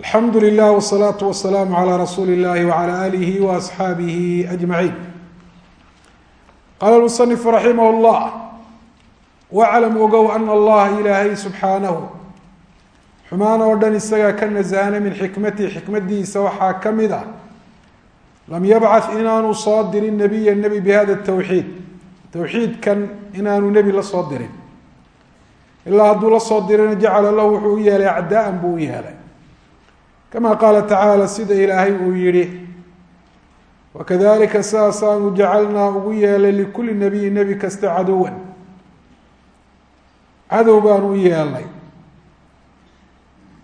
alxamdu lilah wsalaatu wasalaamu calaa rasuuli illahi wacala aalihi waasxaabihi ajmaciin qaala lmusanifu raximah llah waclam ogow ana allaha ilaahay subxaanahu xumaan oo dhan isagaa ka nasahana min xikmatihi xikmadiisa waxaa ka mid ah lam yabcad inaanu soo dirin nebiya nebi bihada tawxiid towxiidkan inaanu nebi la soo dirin. Ilaa hadduu la soo dirina jacala lahu wuxuu u yeelay acdaaan buu u kama qaala tacaala sida ilaahay uu yihi wakadalika sidaasaanu jacalnaa ugu yeelay likulli nabiyi nebi kasta cadowan cadow baanu u yeelnay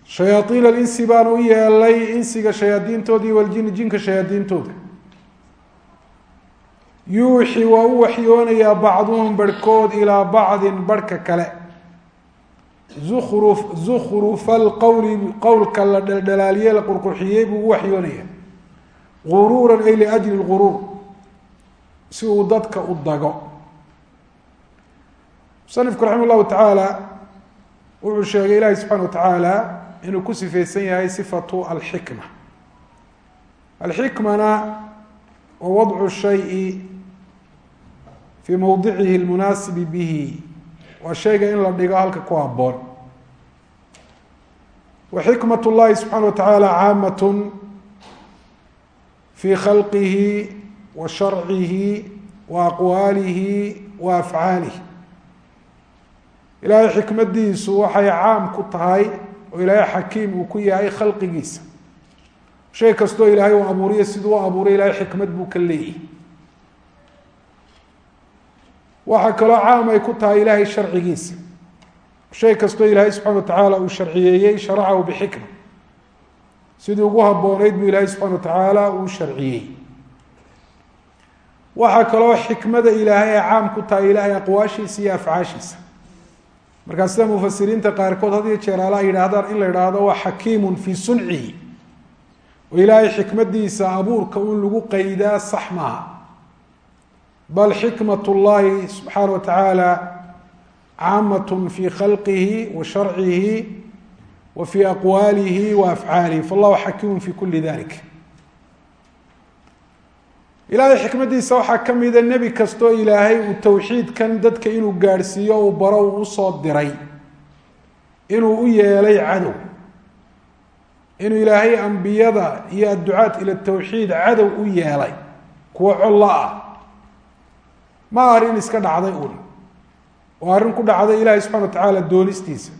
shayaaiin alinsi baanu u yeelay insiga shayaadiintooda iyo waljini jinka shayaadiintooda yuuxi waa u waxyoonayaa bacduhum barhkood ilaa bacdin barhka kale zukru zukhrufa alqowli qowlka la dhaldhalaaliyey la qurqurxiyey buu u waxyoonaya guruuran ay liajli lguruur si uu dadka u dago. Musanifku raxima llahu tacaala wuxuu sheegay ilaahi subxana wa tacaala inuu ku sifeysan yahay sifatu alxikma. Alxikmana wa wadcu shayi fii mowdicihi lmunaasibi bihi waa shayga in la dhigo halka ku haboon wa xikmat llahi subxaana wa tacaala caamat fi khalqihi wa sharcihi wa aqwaalihi wa afcaalihi. Ilaahay xikmadiisu waxay caam ku tahay oo ilaahay xakiim uu ku yahay khalqigiisa. Shay kastoo ilaahay uu abuuriyo siduu u abuuray ilahay xikmad buu ka leeyahy waxaa kaloo caam ay ku tahay ilaahay sharcigiisa. Shay kastoo ilaahay subxana wa tacaala uu sharciyeeyey sharacahu bixikma. Sidii ugu habooneyd buu ilaahay subxana wa tacaala uu sharciyey. Waxaa kaloo xikmada ilaahay ay caam ku tahay ilaahay aqwaashiisa iyo afcaashiisa. Markaa sida mufasiriinta qaarkood had iyo jeer ala ay yidhaahdaan in la yidhaahdo waa xakiimun fii suncihi oo ilaahay xikmadiisa abuurka un lagu qaydaa sax maaha bal xikmat llahi subxaana wa tacaala caamat fi khalqihi wa sharcihi wa fi aqwaalihi wa afcaalihi fallahu xakiimu fi kuli dalik ilaahay xikmadiisa waxaa ka mida nebi kastoo ilaahay uu towxiidkan dadka inuu gaadhsiiyo uu baro uu u soo diray inuu u yeelay cadow inuu ilaahay ambiyada iyo adducaat ila tawxiid cadow u yeelay kuwa collo ah ma arrin iska dhacday un oo arrin ku dhacday ilaahay subxana wa tacaala doonistiisa.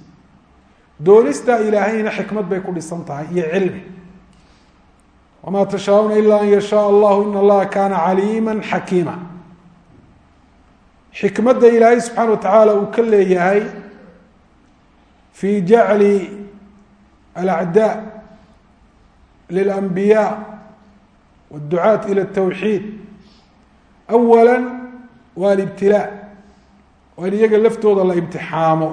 Doonistaa ilaahayna xikmad bay ku dhisan tahay iyo cilmi. Wma tashaauna ila an yashaa allahu in allaha kaana caliima xakiima. Xikmadda ilaahay subxaana wa tacaala uu ka leeyahay fi jacli alacdaa lilanbiyaa wاdducaat ila اtawxiid awala waa alibtilaa waa in iyaga laftooda la imtixaamo.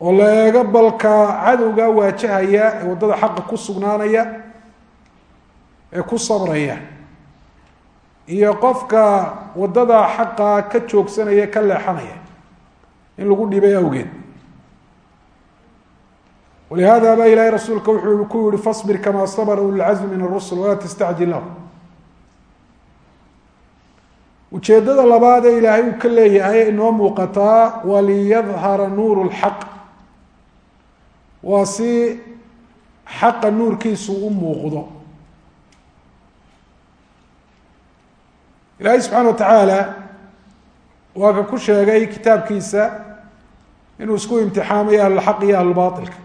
Oo la eego balka cadowga waajahaya ee waddada xaqa ku sugnaanaya ee ku sabraya. Iyo qofka waddada xaqa ka joogsanaya ka leexanaya. In lagu dhibay awgeed. Walihada ba ilahay rasuulka wuxuu ku yihi fasbir kamaa sabra ulilcazmi min arusul walaa tastacjil lahu ujeeddada labaad ee ilaahay uu ka leeyahay inoo muuqataa waa liyadhara nuuru lxaq waa si xaqa nuurkiisu u muuqdo. Ilaahay subxaana wa tacaala waa ka ku sheegay kitaabkiisa inuu isku imtixaamayo ahlulxaq iyo ahlulbailka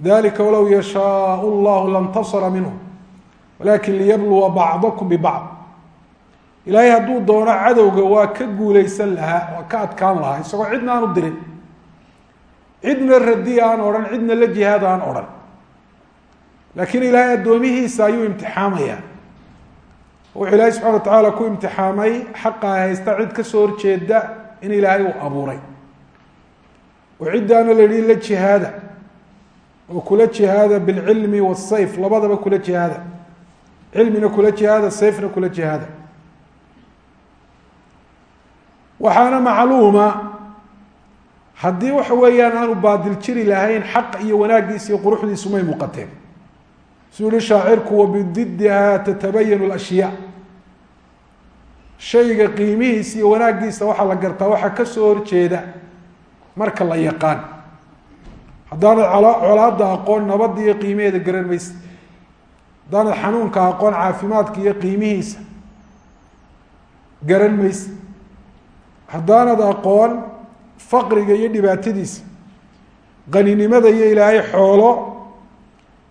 dalika walow yashaau llahu lantasara minhum walakin liyabluwa bacdakum bibacd ilaahay hadduu doono cadowga waa ka guuleysan lahaa waa ka adkaan lahaa isagoo cidna aan u dirin. Cidna radi aan odhan cidna la jihaad aan odhan. Laakiin ilaahay addoomihiisa ayuu imtixaamaya wuxuu ilaahay subxana wa tacaala ku imtixaamay xaqa haysta cid ka soo horjeeda in ilaahay uu abuuray. Oo ciddaana la yihi la jihaada oo kula jihaada bilcilmi wasayf labadaba kula jihaada. Cilmina kula jihaada sayfna kula jihaada waxaana macluuma haddii waxa weeyaan aanu baadil jiri lahayn xaq iyo wanaaggiisa iyo quruxdiisu may muuqateen. Suu yihi shaacirku wabididdiha tatabayanu lashyaa shayga qiimihiisa iyo wanaaggiisa waxaa la gartaa waxaa ka soo horjeeda marka la yaqaan. Haddaanad colaadda aqoon nabadda iyo qiimaheeda garan maysa haddaanad xanuunka aqoon caafimaadka iyo qiimihiisa garan haddaanad aqoon faqriga iyo dhibaatadiisa qaninimada iyo ilaahay xoolo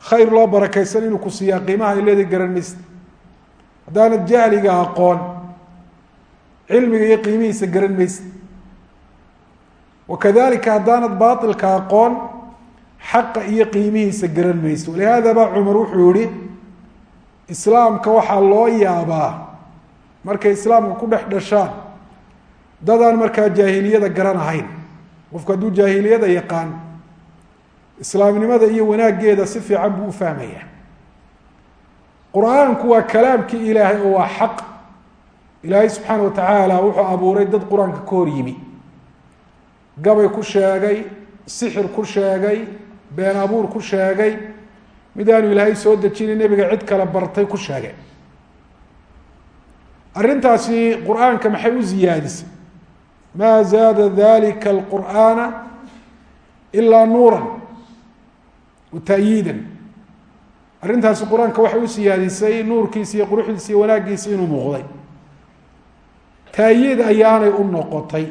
khayr loo barakaysan inuu ku siiyaa qiimaha ay leedahay garan maysa haddaanad jahliga aqoon cilmiga iyo qiimihiisa garan maysa wakadalika haddaanad baailka aqoon xaqa iyo qiimihiisa garan mayso walihaada baa cumar wuxuu yihi islaamka waxaa loo yaabaa markay islaamka ku dhex dhashaan dadaan markaa jaahiliyada garan ahayn. Qofku hadduu jaahiliyada yaqaan islaamnimada iyo wanaaggeeda si fiican buu u fahmaya qur'aanku waa kalaamkii ilaahay oo waa xaq. Ilaahay subxaana wa tacaala wuxuu abuuray dad qur'aanka ka hor yimi. Gabay ku sheegay sixir ku sheegay been abuur ku sheegay mid aanu ilaahay soo dejinay nebiga cid kale bartay ku sheegay. Arrintaasi qur'aanka maxay u ziyaadisay maa zaada dalika alqur'aana ilaa nuuran wa ta'yiidan. Arrintaasi qur'aanka waxay u siyaadisay nuurkiisa iyo quruxdiisa iyo wanaaggiisa inuu muuqday. Taayiid ayaanay u noqotay.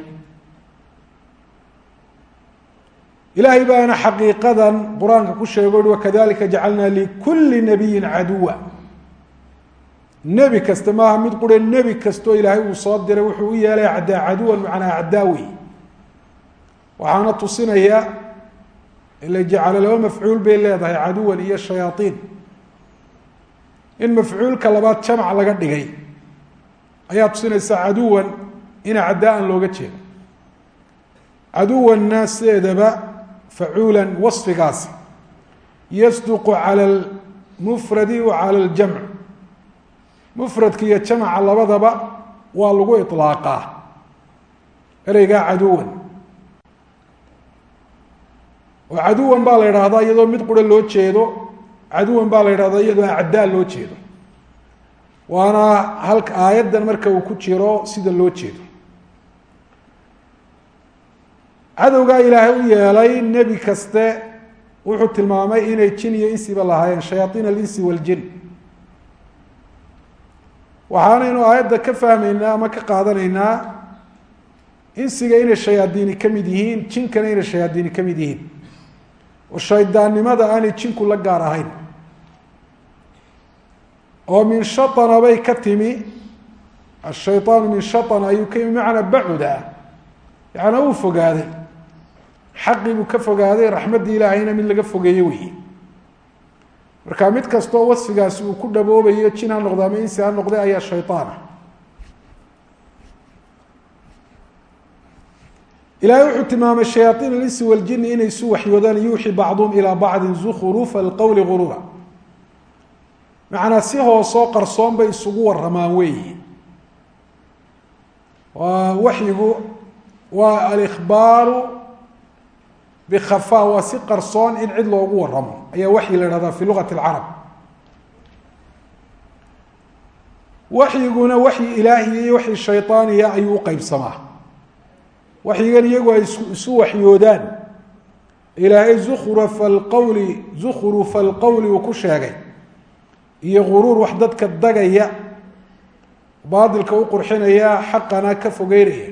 Ilaahay baana xaqiiqadan qur'aanka ku sheego ui wakadalika jacalnaa likuli nabiyin caduwa nebi kasta maaha mid qure nebi kastoo ilaahay uu soo diray wuxuu u yeelay caddaa caduwan macnaa cadaawi waxaana tusinaya ila jacalo laba mafcuul bay leedahay caduwan iyo shayaaiin in mafcuulka labaad jamac laga dhigay ayaa tusinaysa caduwan ina caddaa-an looga jeedo caduwanna sideedaba facuulan wasfigaasi. Yasduqu cala lmufradi wa cala ljamc mufradka iyo jamca labadaba waa lagu iطlaaqaa ereygaa caduwan. Oo caduwan baa la idhaahdaa iyadoo mid qura loo jeedo caduwan baa la idhahdaa iyadoo acdaa loo jeedo. Waana halka aayaddan marka uu ku jiro sida loo jeedo. Cadowgaa ilaahay u yeelay nebi kaste wuxuu tilmaamay inay jin iyo insiba lahaayeen shayaaiin alinsi waljin waxaanaynu aayadda ka fahmaynaa ama ka qaadanaynaa insiga inay shayaadiini ka mid yihiin jinkana inay shayaadiini ka mid yihiin. Oo shaydaannimada aanay jinku la gaar ahayn. Oo min shaana bay ka timi ashayطaanu min shaana ayuu ka yimi macnaa bacuda ah yaana uu fogaaday. Xaqii buu ka fogaaday raxmaddii ilaahayna mid laga fogeeye weeye marka mid kastoo wasfigaasi uu ku dhaboobayo jin ha noqde ama insi ha noqde ayaa shayطaan ah ilahay wuxuu tilmaamay shayaaiin alinsi waljini inay isu waxyoodaan yuuxi bacduhum ilaa bacdi zukrufa alqowli gurura macnaa si hoosoo qarsoon bay isugu waramaan waa waxyigu waa alikhbaaru bikhafa waa si qarsoon in cid loogu waramo ayaa waxyi la ihahdaa fi lugati اlcarab waxyiguna waxyi ilaahiya iyo waxyi shayطaaniya ayuu uqeybsamaa waxyigan iyagu ay isu waxyoodaan ilaahay zukrufa alqowli zukrufa alqowli uu ku sheegay iyo guruur wax dadka dagaya baatilka u qurxinaya xaqana ka fogeynaya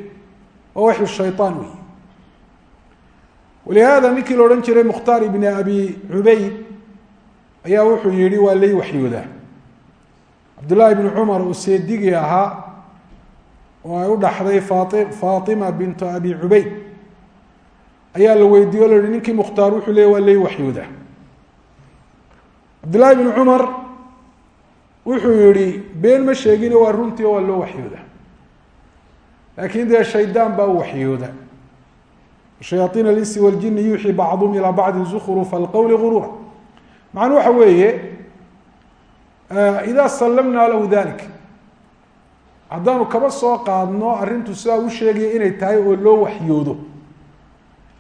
waa waxyu shayطaan wey walihaada ninkii la odhan jiray mukhtaar ibni abi cubayd ayaa wuxuu yihi waa lay waxyoodaa cabdullaahi ibni cumar uu seedigii ahaa oo ay u dhaxday fai faatima bintu abi cubayd ayaa la weydiiye o la yihi ninkii mukhtaar wuxuu leey waa lay waxyoodaa cabdullahi ibni cumar wuxuu yihi been ma sheegino waa runtii oo waa loo waxyooda laakin dee shaydaan baa u waxyooda shayaaiin alinsi waljini yuuxi bacduhum ilaa bacdi zukrufa alqowli gurura macnuu waxa weeye idaa sallamnaa lahu dalik haddaanu kaba soo qaadno arrintu sidaa u sheegaya inay tahay oo loo waxyoodo.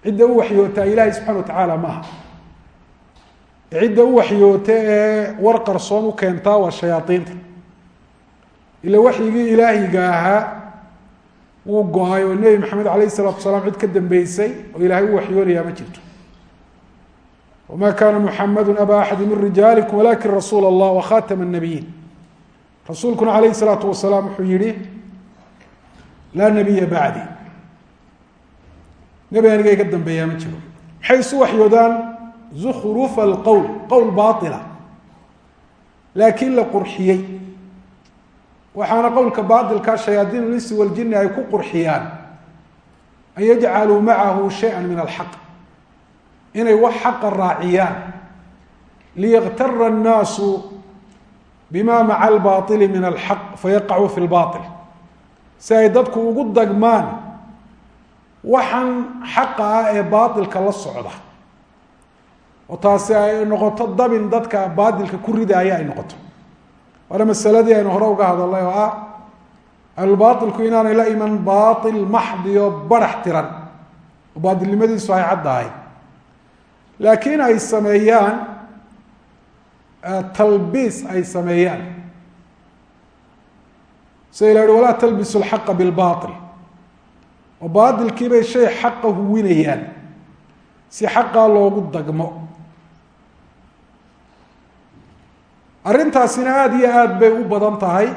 Cidda u waxyootaa ilaahay subxana watacaala maaha. Cidda u waxyoota ee war qarsoon u keentaa waa shayaaiinta ila waxyigii ilaahiga ahaa wuu go-ay oo nebi maxamed alayh الsalaatu wasalaam cid ka dambeysay oo ilaahay u waxyoonayaa ma jirto wma kana muxamadu aba axadi min rijaalikum walakin rasuula اllah wakhatama الnabiyiin rasuulkuna alayh الsalaatu wasalaam wuxuu yihi laa nabiya bacdi nebi aniga iga dambeeyaa ma jiro maxay isu waxyoodaan zukrufa alqowl qowl baila laakiin la qurxiyey waxaana qowlka baailka shayaadiin linsi waljini ay ku qurxiyaan an yajcaluu macahu shaya min alxaq inay wax xaqa raaciyaan. Liyaktara الnaasu bima maca albaili min alxaq fayaqacuu fi lbail si ay dadku ugu dagmaan waxan xaqa ah ee baailka la socda. Oo taasi ay noqoto dabin dadka baatilka ku ridaaya ay noqoto waana masaladii aynu hore uga hadalnay oo ah ahlulbaailku inaanay la iman baail maxdiyo barax tiran. Oo baatilnimadiisu ay caddahay laakiin ay sameeyaan talbiis ay sameeyaan. Sida la yihi walaa talbisu lxaqa bilbail oo baatilkiibay shay xaqa huwinayaan si xaqaa loogu dagmo arrintaasina aada iyo aada bay u badan tahay.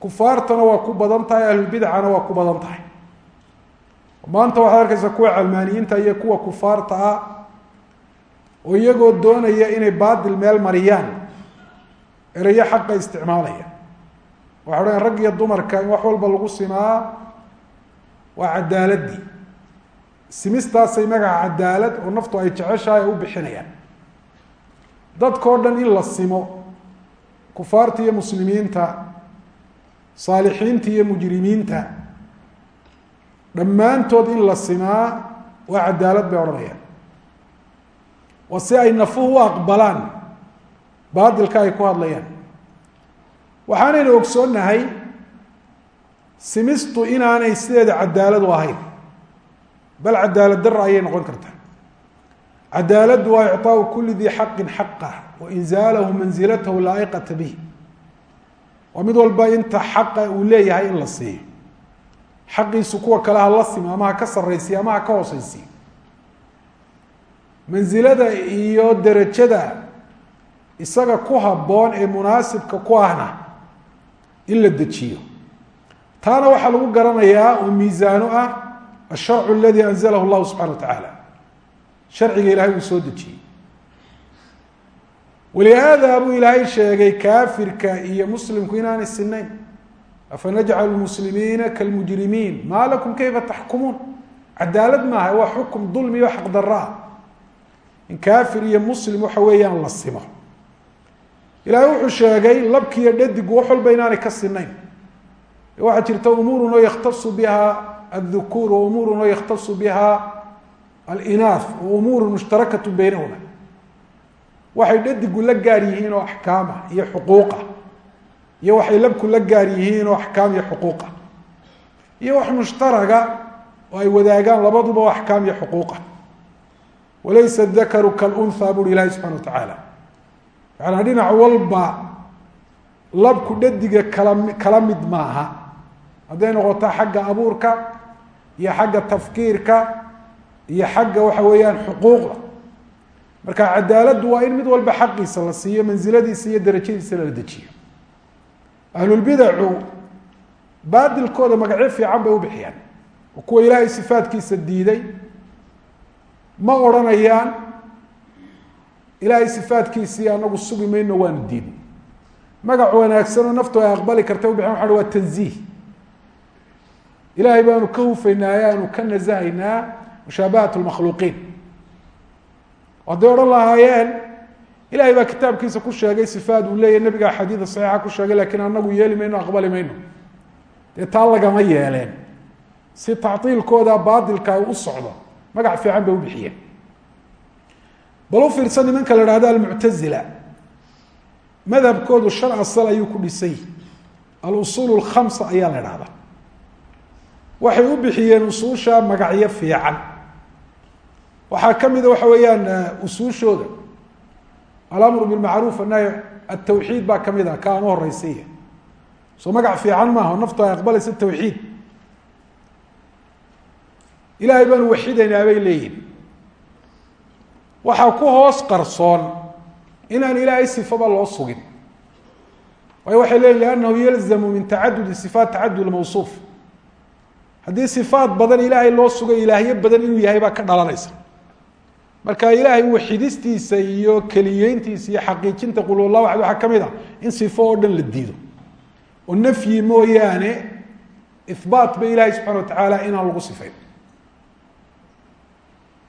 Kufaartana waa ku badan tahay ahlulbidcana waa ku badan tahay. Maanta waxaad arkaysa kuwa calmaaniyiinta iyo kuwa kufaarta ah oo iyagoo doonaya inay baadil meel mariyaan ereyo xaqa isticmaalaya. Waxa odhan rag iyo dumarka in wax walba lagu simaa waa cadaaladii. Simistaasay magaca cadaalad oo naftu ay jeceshahay ay u bixinayaan dadkao dhan in la simo kufaarta iyo muslimiinta saalixiinta iyo mujrimiinta dhammaantood in la simaa waa cadaalad bay odhanayaan. Waa si ay nafuhu u aqbalaan baatilka ay ku hadlayaan. Waxaanaynu ogsoonnahay simistu inaanay sideeda cadaaladu ahayn bal cadaalad dara ayay noqon kartaa cadaaladdu waa icطaau kuli dii xaqin xaqah wa inzaalahu mansilatahu laaiqata bih waa mid walba inta xaqa uu leeyahay in la siiyo. Xaqiisu kuwa kale ha la simo ama ha ka saraysiyo ama ha ka hooseysiyo mansilada iyo derajada isaga ku habboon ee munaasibka ku ahna in la dejiyo. Taana waxaa lagu garanayaa oo miisaano ah asharcu aladi anzalahu llahu subxana wa tacaala sharciga ilahay uu soo dejiyey. Walihaada buu ilaahay sheegay kaafirka iyo muslimku inaanay sinayn afanajcalu muslimiina kalmujrimiin. Maa lakum kayfa taxkumuun cadaalad maaha waa xukum dulmi o xaqdaro ah in kaafir iyo muslim waxa weeyaan la simo. Ilaahay wuxuu sheegay labkiiyo dhadigu wax walba inaanay ka sinayn waxaa jirta umuurun oo yakhtasu biha adhukuur wa umuurun oo yakhtasu biha alinaaf wa umuurun mushtarakatu beynahuma waxay dhadigu la gaar yihiin oo axkaama iyo xuquuqa. Iyo waxay labku la gaar yihiin oo axkaam iyo xuquuqa. Iyo wax mushtaraga oo ay wadaagaan labaduba oo axkaam iyo xuquuqa. Walaysa dakaru kalunha buri ilahi subxana wa tacaala yaana dhinac walba labku dhadiga kala mid maaha. Hadday noqoto xagga abuurka iyo xagga tafkiirka iyo xagga waxa weeyaan xuquuqda. Marka cadaaladdu waa in mid walba xaqiisa la siiyo mansiladiisa iyo darajadiisa lala dejiyo. Ahlulbidacu baadilkooda magacyo fiican bay u bixiyaan. Oo kuwa ilaahay sifaadkiisa diiday ma odhanayaan ilaahay sifaadkiisii anagu sugi mayno waanu diidnay magac wanaagsanoo naftu ay aqbali karta ubixin waxa waa tanziih. Ilahay baanu ka hufaynaaye aanu ka nasahaynaa mushaabahat lmakhluuqiin hadday odhan lahaayeen ilahay baa kitaabkiisa ku sheegay sifaad uu leeyahy nabiga xadiida saxiixa ku sheegay lakiin anagu yeeli mayno aqbali mayno dee taa lagama yeeleen si tactiilkooda baatilka ay u socdo magac fiican bay u bixiyeen bal u fiirsan nimanka la hahdo almuctazila madhabkoodu shan asal ayuu ku dhisay alusuul lkhamsa ayaa la dhahdaa waxay u bixiyeen usuusha magacyo fiican waxaa ka mida waxa weeyaan usuushooda. Alamru bilmacruuf annahy atawxiid baa ka mid ah ka aan u horeysaya soo magac fiican maaha naftu ay aqbalaysa tawxiid. Ilaahay baanu waxidaynaa bay leeyihiin waxaa ku hoos qarsoon inaan ilaahay sifaba loo sugin. Waayo waxay leeyihiin liannahu yalzamu min tacadudi sifaat tacadud mawsuuf. Haddii sifaat badan ilaahay loo sugay ilaahyo badan inuu yahay baa ka dhalanaysa marka ilaahay waxidistiisa iyo keliyeyntiisa iyo xaqiijinta qul wallah waxad waxaa ka mid ah in sifo oo dhan la diido. Oo nafyi mooyaane ihbaat ba ilahay subxana watacaala inaan lagu sifayn.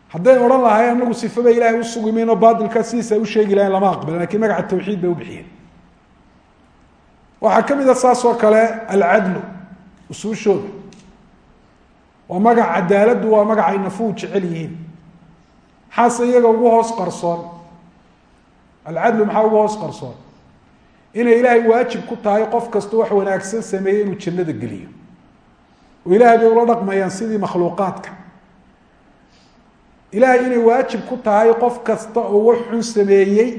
Hadday odhan lahay anagu sifaba ilahay usugi mayno bailkaa sidiisa ay usheegi lahayn lama aqbalin laakiin magaca tawxiid bay ubixiyeen waxaa ka mid a saas oo kale alcadlu usuushooda. Waa magac cadaaladdu waa magac ay nafuhu jecel yihiin maxaase iyaga ugu hoos qarsoon. Alcadlu maxaa ugu hoos qarsoon? Inay ilaahay waajib ku tahay qof kasta wax wanaagsan sameeyey inuu jannada geliyo. Oo ilahay bay ula dhaqmayaan sidii makhluuqaadka. Ilahay inay waajib ku tahay qof kasta oo wax xun sameeyey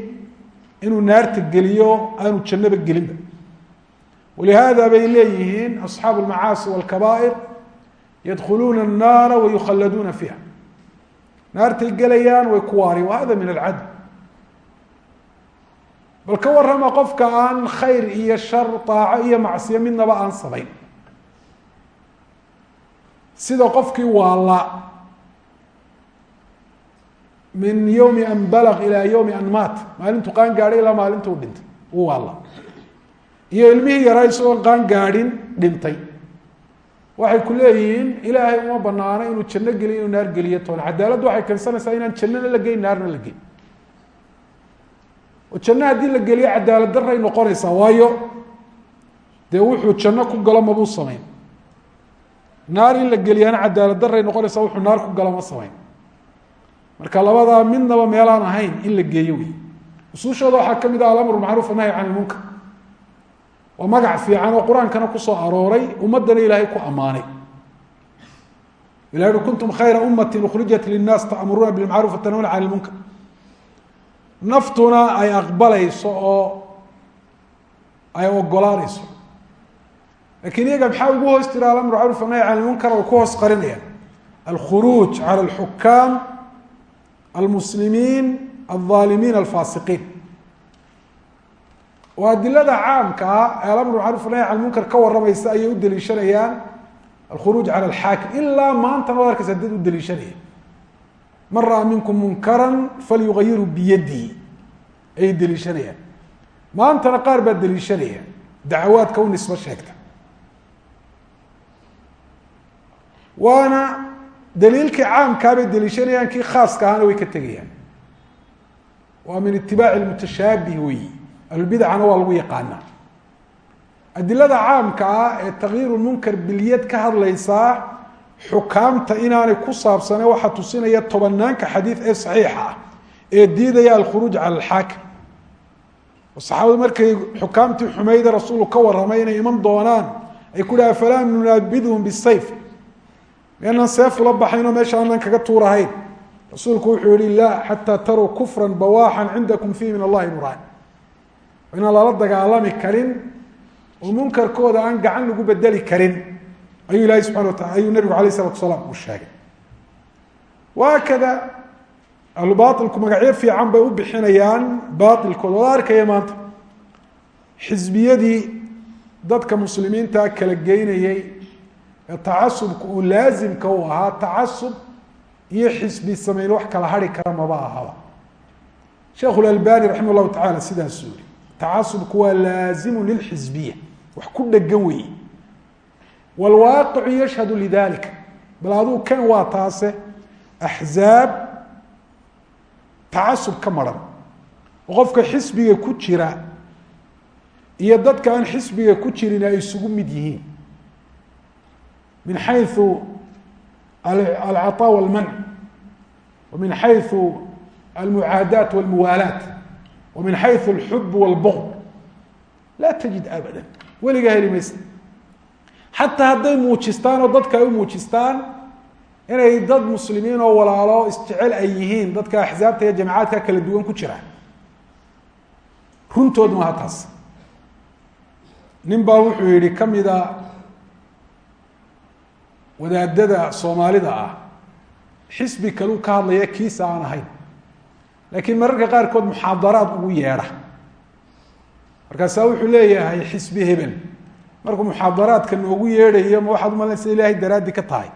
inuu naarta geliyo aanu jannaba gelinba walihada bay leeyihiin asxaabu lmacaasi walkabaa'ir yadkhuluuna الnaara wayukhalladuuna fiiha naartay gelayaan way ku waari. Wa hada min alcadl. Bal ka warrama qofka aan khayr iyo shar طaaco iyo macsiyo midnaba aan samayn. Sida qofkii waala min yowmi an balg ilaa yowmi an maat. Maalintuu qaan gaadhay ilaa maalintuu dhintay. U waala iyo ilmihii yaraa isagoon qaan gaadhin dhintay waxay ku leeyihiin ilaahay uma banaano inuu janno geliyo inuu naar geliyo toona. Cadaaladdu waxay keensanaysaa inaan jannana la geyn naarna la geyn. Oo janno haddii la geliyo cadaalad daray noqonaysaa waayo dee wuxuu janno ku galo mabuu samayn. Naar in la geliyaana cadaalad daray noqonaysaa wuxuu naar ku galo ma samayn. Marka labadaa midnaba meelaan ahayn in la geeyo wey usuushooda waxaa ka mid ah alamru macruuf anahy can ilmunkar waa magac fiican oo qur'aankana ku soo arooray ummaddana ilaahay ku ammaanay. Uhi kuntum khayra ummati ukhrijat linnaas ta'muruuna bilmacruf watanhuna can ilmunkar naftuna ay aqbalayso oo ay ogolaanayso. Lakiin iyaga maxaa ugu hoos jira alamru macruuf anahy can ilmunkar oo ku hoos qarinayaan alkhuruuj cala alxukaam almuslimiin alظaalimiin alfaasiqiin oo adilada caamka ah ee alamru macruf nahy can munkar ka warramaysa ayay u daliishanayaan alkhuruuj cala alxaakim ilaa maantana ad arkaysa dad u daliishanaya man ra'a minkum munkaran falyugayiru biyadihi ayay daliishanayaan. Maantana qaar baa daliishanaya dacawaadka u nisbo sheegta. Waana daliilkii caamkaa bay daliishanayaan kii khaaska ahaana way ka tegayaan. Waa min itibaaci mutashaabih weyi ahlubidcana waa lagu yaqaanaa adilada caamka ah ee takyiiru munkar bilyad ka hadlaysaa xukaamta inaanay ku saabsane waxaa tusinaya tobanaanka xadiid ee saxiixa ah ee diidaya alkhuruuj cala alxaakim. Saxaabadu markay xukaamtii xumeyda rasuulku ka warramay inay iman doonaan ay ku dhaha falaa nunaabidhum bisayf. Mianaan seef ula baxaynoo meesha aanan kaga tuurahayn rasuulku wuxuu yihi la xataa taruu kufra bawaaxan cindakum fiih min allahi buraan inaan lala dagaalami karin oo munkarkooda aan gacan lagu bedeli karin ayuu ilahi subana wataala ayuu nabigu alayh isalatu salaam uu sheegay. Waakada ahlu bailku magacyo fiican bay u bixinayaan bailkooda wada arkaya maanta xisbiyadii dadka muslimiinta kala geynayey ee tacasubka uu laazimka u ahaa tacasub iyo xisbi samayn wax kala hari kara maba ahaba. Sheekhu lalbani raximah llahu tacala sidaasuu yihi tacasubku waa laazimu lilxisbiya wax ku dhegan weeye. Wlwaaqicu yashhadu lidalika bal aduu kan waa taase axzaab tacasub ka maran. Oo qofka xisbiga ku jira iyo dadka aan xisbiga ku jirin ay isugu mid yihiin. Min xayu alcaطaa walmanc wa min xayu almucaadaat walmuwaalaat. wa min xayu alxub walbغd laa tajid abada weligaa heli maysa xataa hadday muujistaan oo dadka ay u muujistaan inay dad muslimiin oo walaalo isjecel ay yihiin dadka axsaabta iyo jamacaadka kala duwan ku jira runtood maaha taas nin baa wuxuu yihi kamida wadaadada soomaalida ah xisbi kaluu ka hadlaya kiisa aan ahayn laakiin mararka qaarkood muxaadaraad ugu yeedha markaasaa wuxuu leeyahay xisbi hebel. Markuu muxaadaraadka noogu yeedhayo ma waxaad umalanaysa ilaahay daraaddi ka tahay.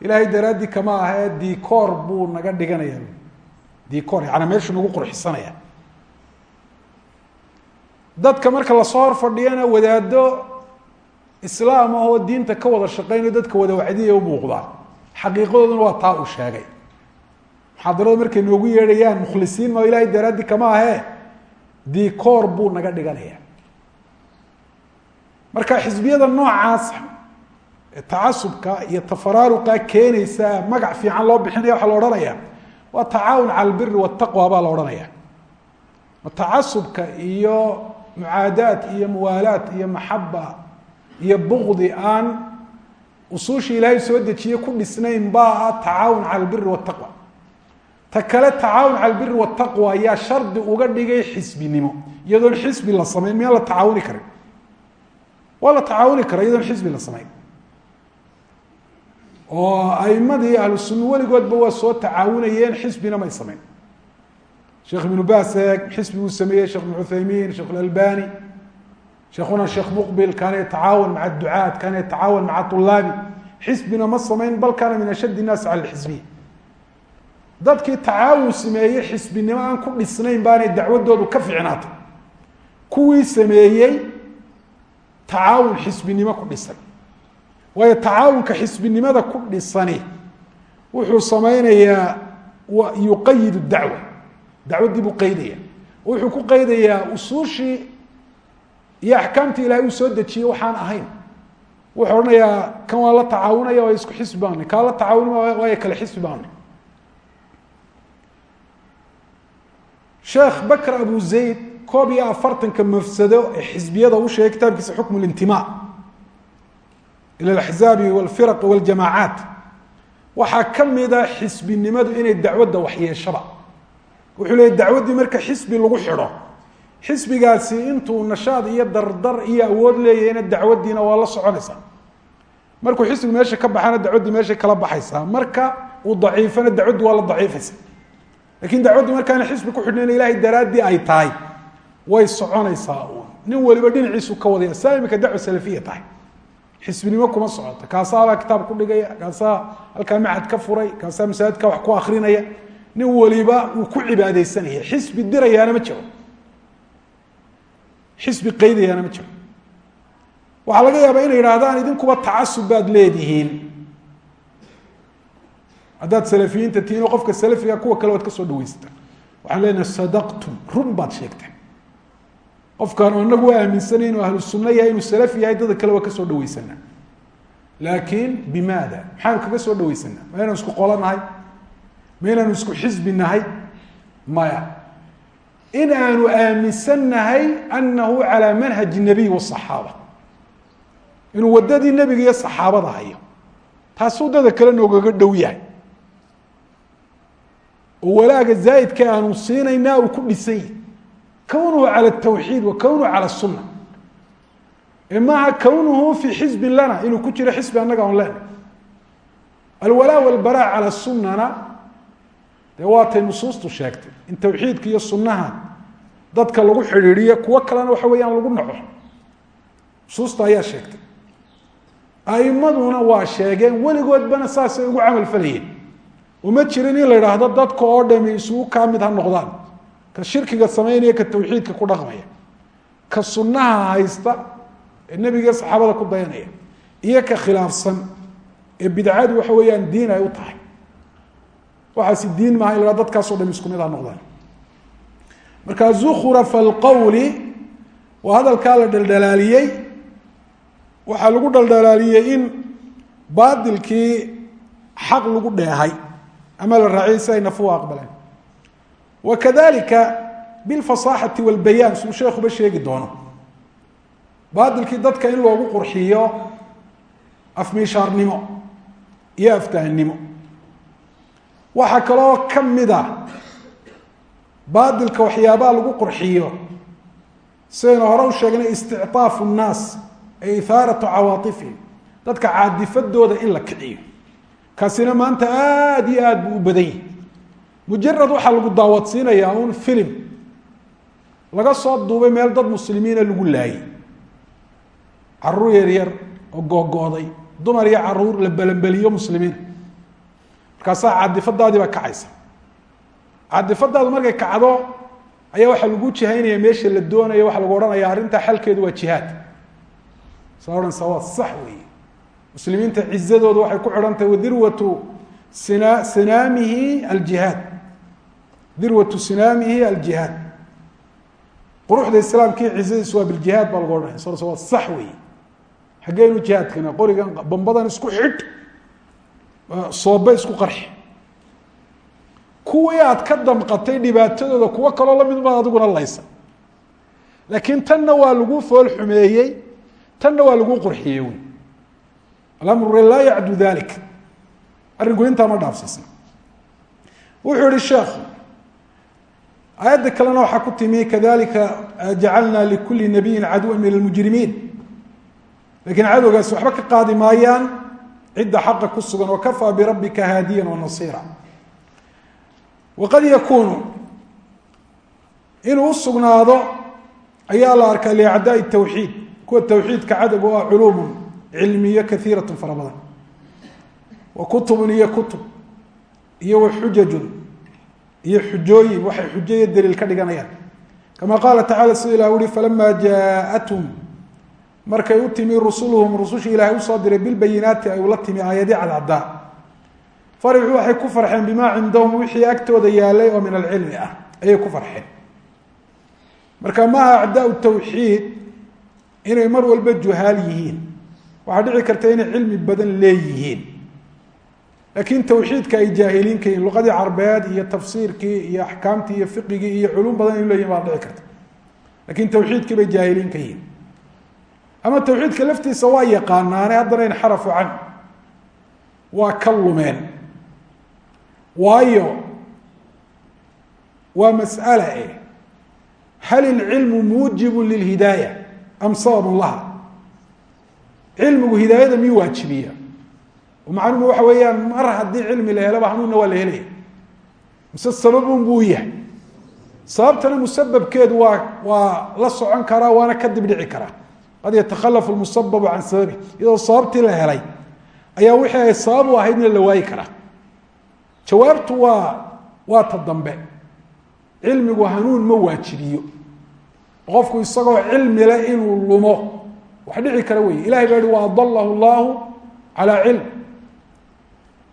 Ilaahay daraaddi kama aha ee dicoor buu naga dhiganaya dicoor yaani meeshuu nagu qurxisanaya dadka marka la soo hor fadhiyana wadaado islaam ah oo diinta ka wada shaqeynayo dadka wada wacdiya u muuqdaa xaqiiqadooduna waa taa uu sheegay muxaadarada markay noogu yeedhayaan mukhlisiin ma ilahay daraaddi kama ahe. Dicoor buu naga dhiganaya marka xisbiyada noocaas tacasubka iyo tafaraaruqa keenaysa magac fiican loo bixinaya waxaa la odhanaya waa tacaawun cala albiri wataqwa baa la odhanaya tacasubka iyo mucaadaat iyo muwaalaat iyo maxaba iyo bugdi aan usuushii ilaahay soo dejiye ku dhisnayn baa tacaawun cala albiri wataqwa ta kale tacaawun cala albiri waataqwa ayaa shardi uga dhigay xisbinimo. Iyadoon xisbi la samayn miyaan la tacaawuni karin waa la tacaawuni kara xisbi la samayn. Oo aimadii ahlu sunna weligoodba waa soo tacaawunayeen xisbina may samayn. Sheekh ibnu base xisbi wuu sameeyey sheekh ibn cuthaymiin sheekh lalbani sheekhuna sheekh muqbil kaana yatacaawan maca ducaat kaana yatacaawan maca ulaabi xisbina ma samayn bal kaana min ashad innaasi dadkii tacaawun sameeyey xisbinimo aan ku dhisnayn baanay dacwadoodu ka ficnaatay kuwii sameeyey tacaawun xisbinimo ku dhisan. Waayo tacaawunka xisbinimada ku dhisani wuxuu sameynayaa yuqayid dacwa. Dacwaddii buu qaydaya. Wuxuu ku qaydayaa usuushii iyo axkaamtii ilahay uu soo dejiyey waxaan ahayn. Wuxuu odhanayaa kan waa la tacaawunaya waa isku xisbi baanay kaa la tacaawuni waaya kale xisbi baanay sheekh bakr abu zayd koob iyo afartanka mafsado ee xisbiyada u sheegay kitaabkiisa xukmu lintimaa ila alaxzaabi walfiraqi waljamaacaat waxaa ka mida xisbinimadu inay dacwadda waxyeeshaba. Wuxuu leeyay dacwaddii marka xisbi lagu xidho xisbigaasi intuu nashaad iyo dardar iyo awood leeyahayna dacwaddiina waa la soconaysaa markuu xisbigu meesha ka baxana dacwaddii meeshay kala baxaysaa. Marka uu daciifana dacwaddi waa la daciifaysa laakiin dacwaddu markaana xisbi ku xidhnayn ilahay daraaddii ay tahay way soconaysaa nin waliba dhinaciisu ka wadaya saa imika salafiya tahay. Xisbinimo kuma socota. Kaasaa baa kitaab ku dhigaya kaasaa halkaa macad ka furay kaasaa masaajidka wax ku akrinaya nin waliba uu ku cibaadeysanaya xisbi dirayaana ma jiro. Xisbi qaydayaana ma jiro. Waxaa laga yaabaa inay yidhaahdaan idinkuba tacasub baad leedihiin haddaad salafiyiinta tihiin oo qofka salafiga kuwa kale waad ka soo dhaweysataan waxaan leenahay sadaqtum. Run baad sheegteen. Qofkaan oo inagu aaminsanay inuu ahlu sunno yahay inuu salafi yahay dada kale waa ka soo dhaweysanaa laakiin bimaada? Maxaanu kaga soo dhaweysanaa ma inanu isku qolo nahay ma inaanu isku xisbi nahay maya. In aanu aaminsannahay anahu calaa manhaji nabiy wasaxaaba inuu waddadii nebiga iyo saxaabada hayo. Taasuu dada kale noogaga dhow yahay oo walaaga zaaidka aanu siinaynaa uu ku dhisan yahy kownuhu cala tawxiid wa kownuhu cala sunna. Maaha kownuhu fi xisbin lana inuu ku jiro xisbi annaga on lena alwalaa walbaraa cala sunnana dee waatay nusuustu sheegtay. In tawxiidka iyo sunnaha dadka lagu xidhiidhiyo kuwo kalena waxa weeyaan lagu dhaco nusuusta ayaa sheegtay. A'imaduna waa sheegeen weligoodbana saasay ugu camal falayeen uma jirin in la idhaahdo dadka oo dhami isugu kaa mid ha noqdaan. Ka shirkiga samaynaya ka tawxiidka ku dhaqmaya. Ka sunnaha haysta ee nebiga saxaabada ku dayanaya iyo ka khilaafsan ee bidcadu waxa weeyaan diin ay u tahay. Waxaasi diin maaha in la dadkaasoo dham isku mid ha noqdaan. Marka zukhrafa alqawli waa hadalkaa la dhaldhalaaliyey waxaa lagu dhaldhalaaliyey in baadilkii xaq lagu dheehay ama la raaciyay siday nafuhu aqbaleen wa kadalika bilfasaaxati walbayaan suu sheekuba sheegi doono baatilkii dadka in loogu qurxiyo afmiishaarnimo iyo aftahnimo waxaa kaloo ka mid a baatilka waxyaabaha lagu qurxiyo sidaynu hore u sheegnay isticطaafu nnaas ay ihaaratu cawaatifihim dadka caadifadooda in la kiciyo kaasina maanta aada iyo aad buu u badan yahi mujarad waxaa lagu daawadsiinayaa un filim. Laga soo duubay meel dad muslimiina lagu laayay. Caruur yar yar oo googo'day dumar iyo carruur la belanbeliyo muslimiin. Markaasaa caadifadaadii baa kacaysa. Caadifadaadu markay kacdo ayaa waxaa lagu jihaynaya meesha la doonaya waxaa lagu odhanaya arrintaa xalkeedu waa jihaad. Saa odhanaysa waa sax weeye muslimiinta cizadooda waxay ku xidhan tahay wadirwatu sina sinaamihi aljihaad. Dirwatu sinaamihi aljihaad. Quruxda islaamkii cizadiisu waa biljihaad baa lagu odhanaya sa waa sax weeye. Xaggeenu jihaadkana qorigan bambadan isku xidh soobe isku qarxi kuwii aad ka damqatay dhibaatadooda kuwo kaloo la mid baad adiguna laysa. Laakiin tanna waa lagu fool xumeeyey tanna waa lagu qurxiyey wy alamru laa yacdu dalik arrinku intaa ma dhaafsiisna wuxuu yihi sheekhu aayadda kalena waxaa ku timi kadalika jacalna likuli nabiyin caduwa min almujrimiin. Lakiin cadowgaasi waxba ka qaadi maayaan cidda xaqa ku sugan wakafaa birabbika haadiyan wanasiira waqad yakuunu inuu usugnaado ayaa la arkaa liacdaai tawxiid. Kuwa tawxiidka cadowga o ah culuumun cilmiyo kaiirat fara badan. Wa kutubun iyo kutub iyo wa xujajun iyo xujooyin waxay xujo iyo daliil ka dhiganayaan. Kama qaala tacala sida ilah uhi falama jaaءathum markay u timi rusuluhum rusushii ilahay u soo diray bilbayinaati ay ula timi aayadi cadcaddaa farixuu waxay ku farxeen bimaa cindahum wixii agtooda yaalay oo min alcilmi ah ayay ku farxeen. Marka maaha acdaau tawxiid inay mar walba juhaal yihiin waxaa dhici karta inay cilmi badan leeyihiin. Laakiin tawxiidka ay jaahiliin ka yihiin luqadii carbeed iyo tafsiirkii iyo axkaamtii iyo fiqigii iyo culum badan inu leyihin baa dhici karta. Lakin tawxiidkii bay jaahiliin ka yihiin. Ama tawxiidka laftiisa waa yaqaanaane haddana inxarafu can. Waa ka lumeen. Waayo waa mas'ala eh. Hal ilcilmu muujibu lilhidaaya am sababun laha cilmigu hidaayada miyuu waajibiya maclumu waxa weeyaan mar haddii cilmi la helaba hanuunna waa la helaya mise sababun buu yahay. Sababtana musababkeedu waa waa la socon karaa waana ka dibdhici karaa. Qad yatakhalafu lmusababu can sababi. Iyadoo sababtii la helay ayaa wixii ay sabab u ahaydna la waayi karaa. Jawaabtu waa waa ta dambe. Cilmigu hanuun ma waajibiyo. Qofku isagoo cilmi le inuu lumo wax dhici kara wey ilahay baa yihi wa adalahu llahu calaa cilm.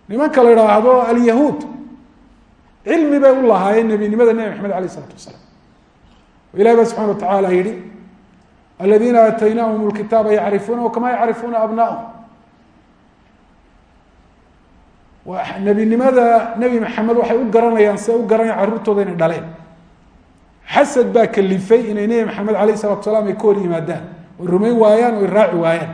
Nimanka la idhaahdo alyahuud. Cilmi bay u lahaayeen nebinimada nebi maxamed alayh isalaatu wasalaam. Ilahi baa subxana wa tacaala yihi aladiina aataynaahum lkitaaba yacrifuunahu kama yacrifuuna abnaahum nebinimada nebi maxamed waxay u garanayaan si ay u garanayaan carruurtooda inay dhaleen. Xasad baa kalifay inay nebi maxamed alayh isalatu salaam ay ka hor yimaadaan oy rumayn waayaan oy raaci waayaan.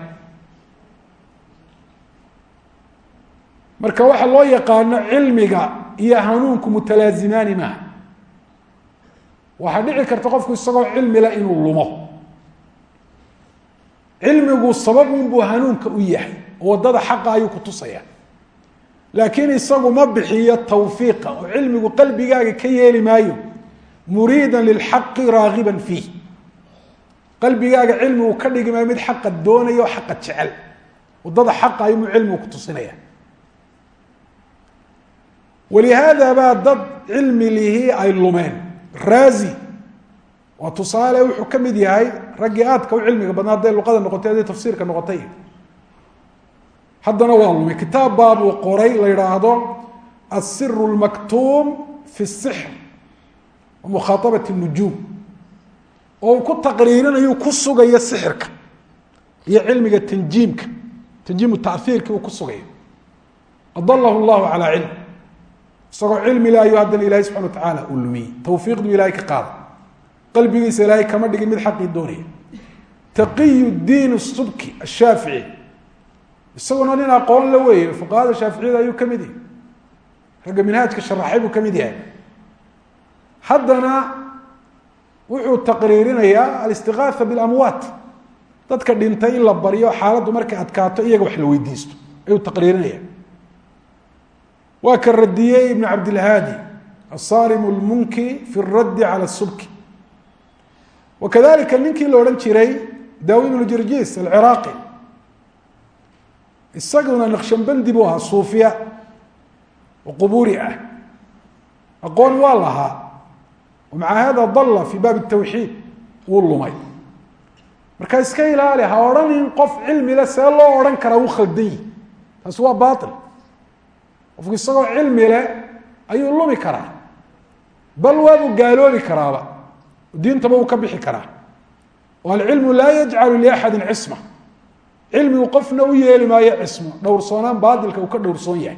Marka waxa loo yaqaano cilmiga iyo hanuunku mutalaazimaani maaha. Waxaa dhici karta qofku isagoo cilmila inuu lumo. Cilmigu sababun buu hanuunka u yahay oo waddada xaqa ayuu ku tusaya laakiin isagu ma bixiyo tawfiiqa oo cilmigu qalbigaaga ka yeeli maayo muriida lilxaqi raagiban fiih qalbigaaga cilmigu ka dhigi maayo mid xaqa doonaya oo xaqa jecel. Waddada xaqa ayuu cilmigu baa dad cilmi lihii ay lumeen. Raazi waa tusaale wuxuu ka mid yahay raggii aadka u cilmiga badnaa hadday luqada noqotay hadday tafsiirka noqotay. Haddana waa lumay kitaab baabuu qoray la yidhaahdo asiru lmaktuum fi sixr wa mukhaaabati oo uu ku taqriirinayo ku sugayo sixirka iyo cilmiga tanjiimka tanjiimu taiirki uu ku sugayo. Adalahu llahu calaa cilm. Isagoo cilmi le ayuu haddana ilahay subxana wa tacaala uu lumiyey tawfiiqdu ilahay ka qaada. Qalbigiisa ilaahay kama dhigin mid xaqii doonaya. Taqiy diin subki ashaafici isaguna nin aqoon la weeye fuqahada shaaficiyada ayuu ka mid yahay. Ragga minhaajka sharaxay buu ka mid yahay. Haddana wuxuu taqriirinayaa alistiqaaha bilamwaat. Dadka dhintay in la baryo xaaladdu markay adkaato iyaga wax la weydiisto. Ayuu taqriirinaya waa ka radiyey ibn cabdilhaadi asarim lmunki fi raddi cala subki wa ninkii la odhan jiray daawud ibnu jirjis alciraaqi. Isaguna naqshambandi buu ahaa suufiya oo qubuuri ah. Aqoon waa lahaa maca hada dalla fi baab tawxiid wuu lumay. Marka iska ilaali ha odhanin qof cilmi le see loo odhan karaa wuu khaldan yihi taasi waa bail qofku isagoo cilmi leh ayuu lumi karaa. Bal waabuu gaaloobi karaaba diintaba uu ka bixi karaa. O alcilmu laa yajcalu liaxadi cisma. Cilmigu qofna u yeeli maayo cismo. Dhowrsoonaan baailka uu ka dhowrsoon yahay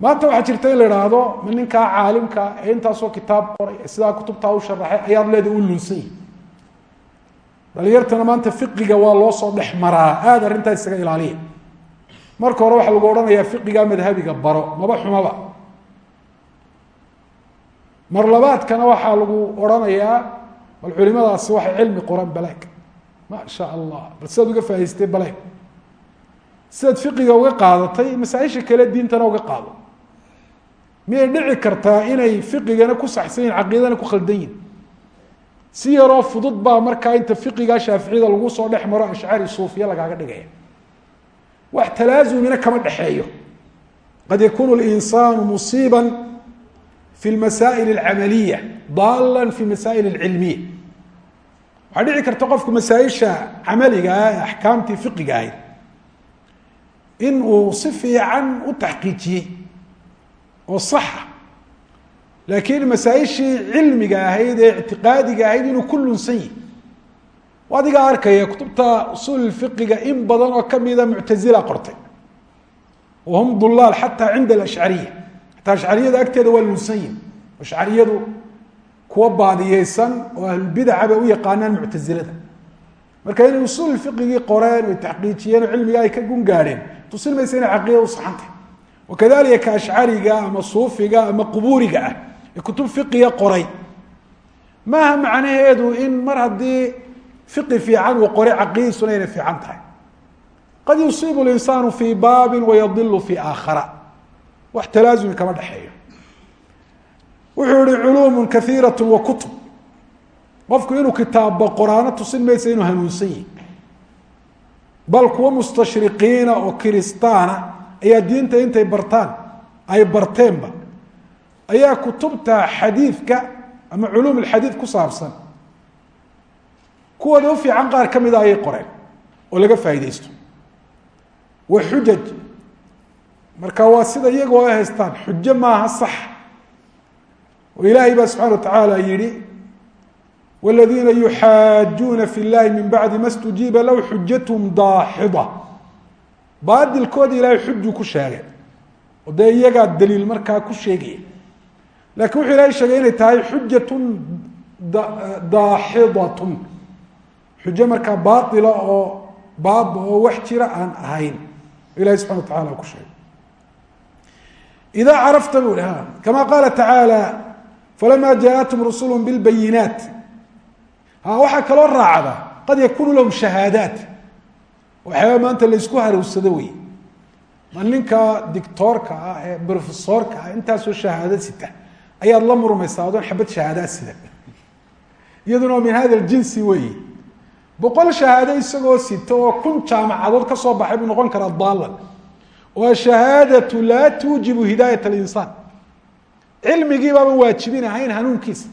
maanta waxaa jirta in la idhaahdo ma ninkaa caalimka ee intaasoo kitaab qoray sidaa kutubtaa u sharaxay ayaad leeda u lunsan yihi dhalinyartana maanta fiqiga waa loo soo dhex maraa aada arrintaa isaga ilaaliya. Marka hore waxaa lagu odhanayaa fiqiga madhabiga baro maba xumaba. Mar labaadkana waxaa lagu odhanayaa bal culimadaasi waxay cilmi qoran baleeg. Ma sha allah bal sidaad uga faahaystay baleeg. Sidaad fiqiga uga qaadatay masaaisha kale diintana uga qaado miyay dhici kartaa inay fiqigana ku saxsan caqiidana ku khaldan yihiin si yaroo fudud baa markaa inta fiqigaa shaaficiyada lagu soo dhex maro ashcari suufiya lagaaga dhigaya. Wax talaasumina kama dhexeeyo qad yakunu linsaanu musiiba fi lmasaa'il alcamaliya daala fi masaa'il alcilmiya. Waxaa dhici karta qofku masaaisha camaliga ah ee axkaamtii fiqiga ahayd in uu si fiican u taxqiijiyey oo saxa laakiin masaaishii cilmiga ahayd ee ictiqaadiga ahayd inuu ku lunsan yihi adigaa arkaya kutubta usuul fiqiga in badan oo kamida muctazila qortay. Wahum dulaal xataa cinda alashcariya xataa ashcariyada agteeda waa lunsan yihiin ashcariyadu kuwa baadiyeysan oo ahlulbidaca bay u yaqaanaan muctazilada marka inay usuul fiqigii qoreen oy taxqiijiyeen oo cilmiga ay ka gun gaadheen tusin maysa inay caqiida u saxantay wakadalika ka ashcariga ama suufiga ama qubuuriga ah ee kutub fiqiga qoray maaha macnaheedu in mar haddii fiqi fiican uu qoray caqiidisuna inay fiican tahay qad yusiibu linsaanu fii baabin wayadilu fi aakhara wax talaasumi kama dhexeeyo wuxuu yihi culuumu kaiirat wa kutub qofku inuu kitaabba qoraano tusin maysa inuu hanuunsan yihi bal kuwa mustashriqiina oo kiristaana ayaa diinta intay bartaan ay barteenba. Ayaa kutubta xadiidka ama culuum alxadiid ku saabsan. Kuwooda u fiican qaar ka mida ayay qoreen oo laga faaideysto wa xujaj. Marka waa sida iyagoo ay haystaan xujo maaha sax. Oo ilaahay baa subxana wa tacaala yihi wladiina yuxaajuuna fi llahi min bacdi ma stujiiba low xujathm daaxida baadilkooda ilaahay xujuu ku sheegay. Oo dee iyagaa daliil markaa ku sheegaya laakiin wuxuu ilahay sheegay inay tahay xujatun daaxidatun. Xujo markaa baaila oo baaba oo wax jira aan ahayn. Ilahi subxana wa tacala ku sheegay. Idaa carafta bu hi kama qaala tacaala falama jaaءatum rusulu bilbayinaat waxaa kaloo raacda qad yakunu lahum shahaadaat waxyaaba maanta laysku harowsado wey ma ninka ah ee brofesorka ah intaasoo shahaado sita ayaad la murmaysaa adoon xabad shahaadaad sida. Iyaduna min hada ljinsi weyi boqol shahaado isagoo sita oo kun jaamacadood ka soo baxay buu noqon karaa daalan oo ashahaadatu laa tuujibu hidaayat alinsaan. Cilmigii baaban waajibin ahayn hanuunkiisa.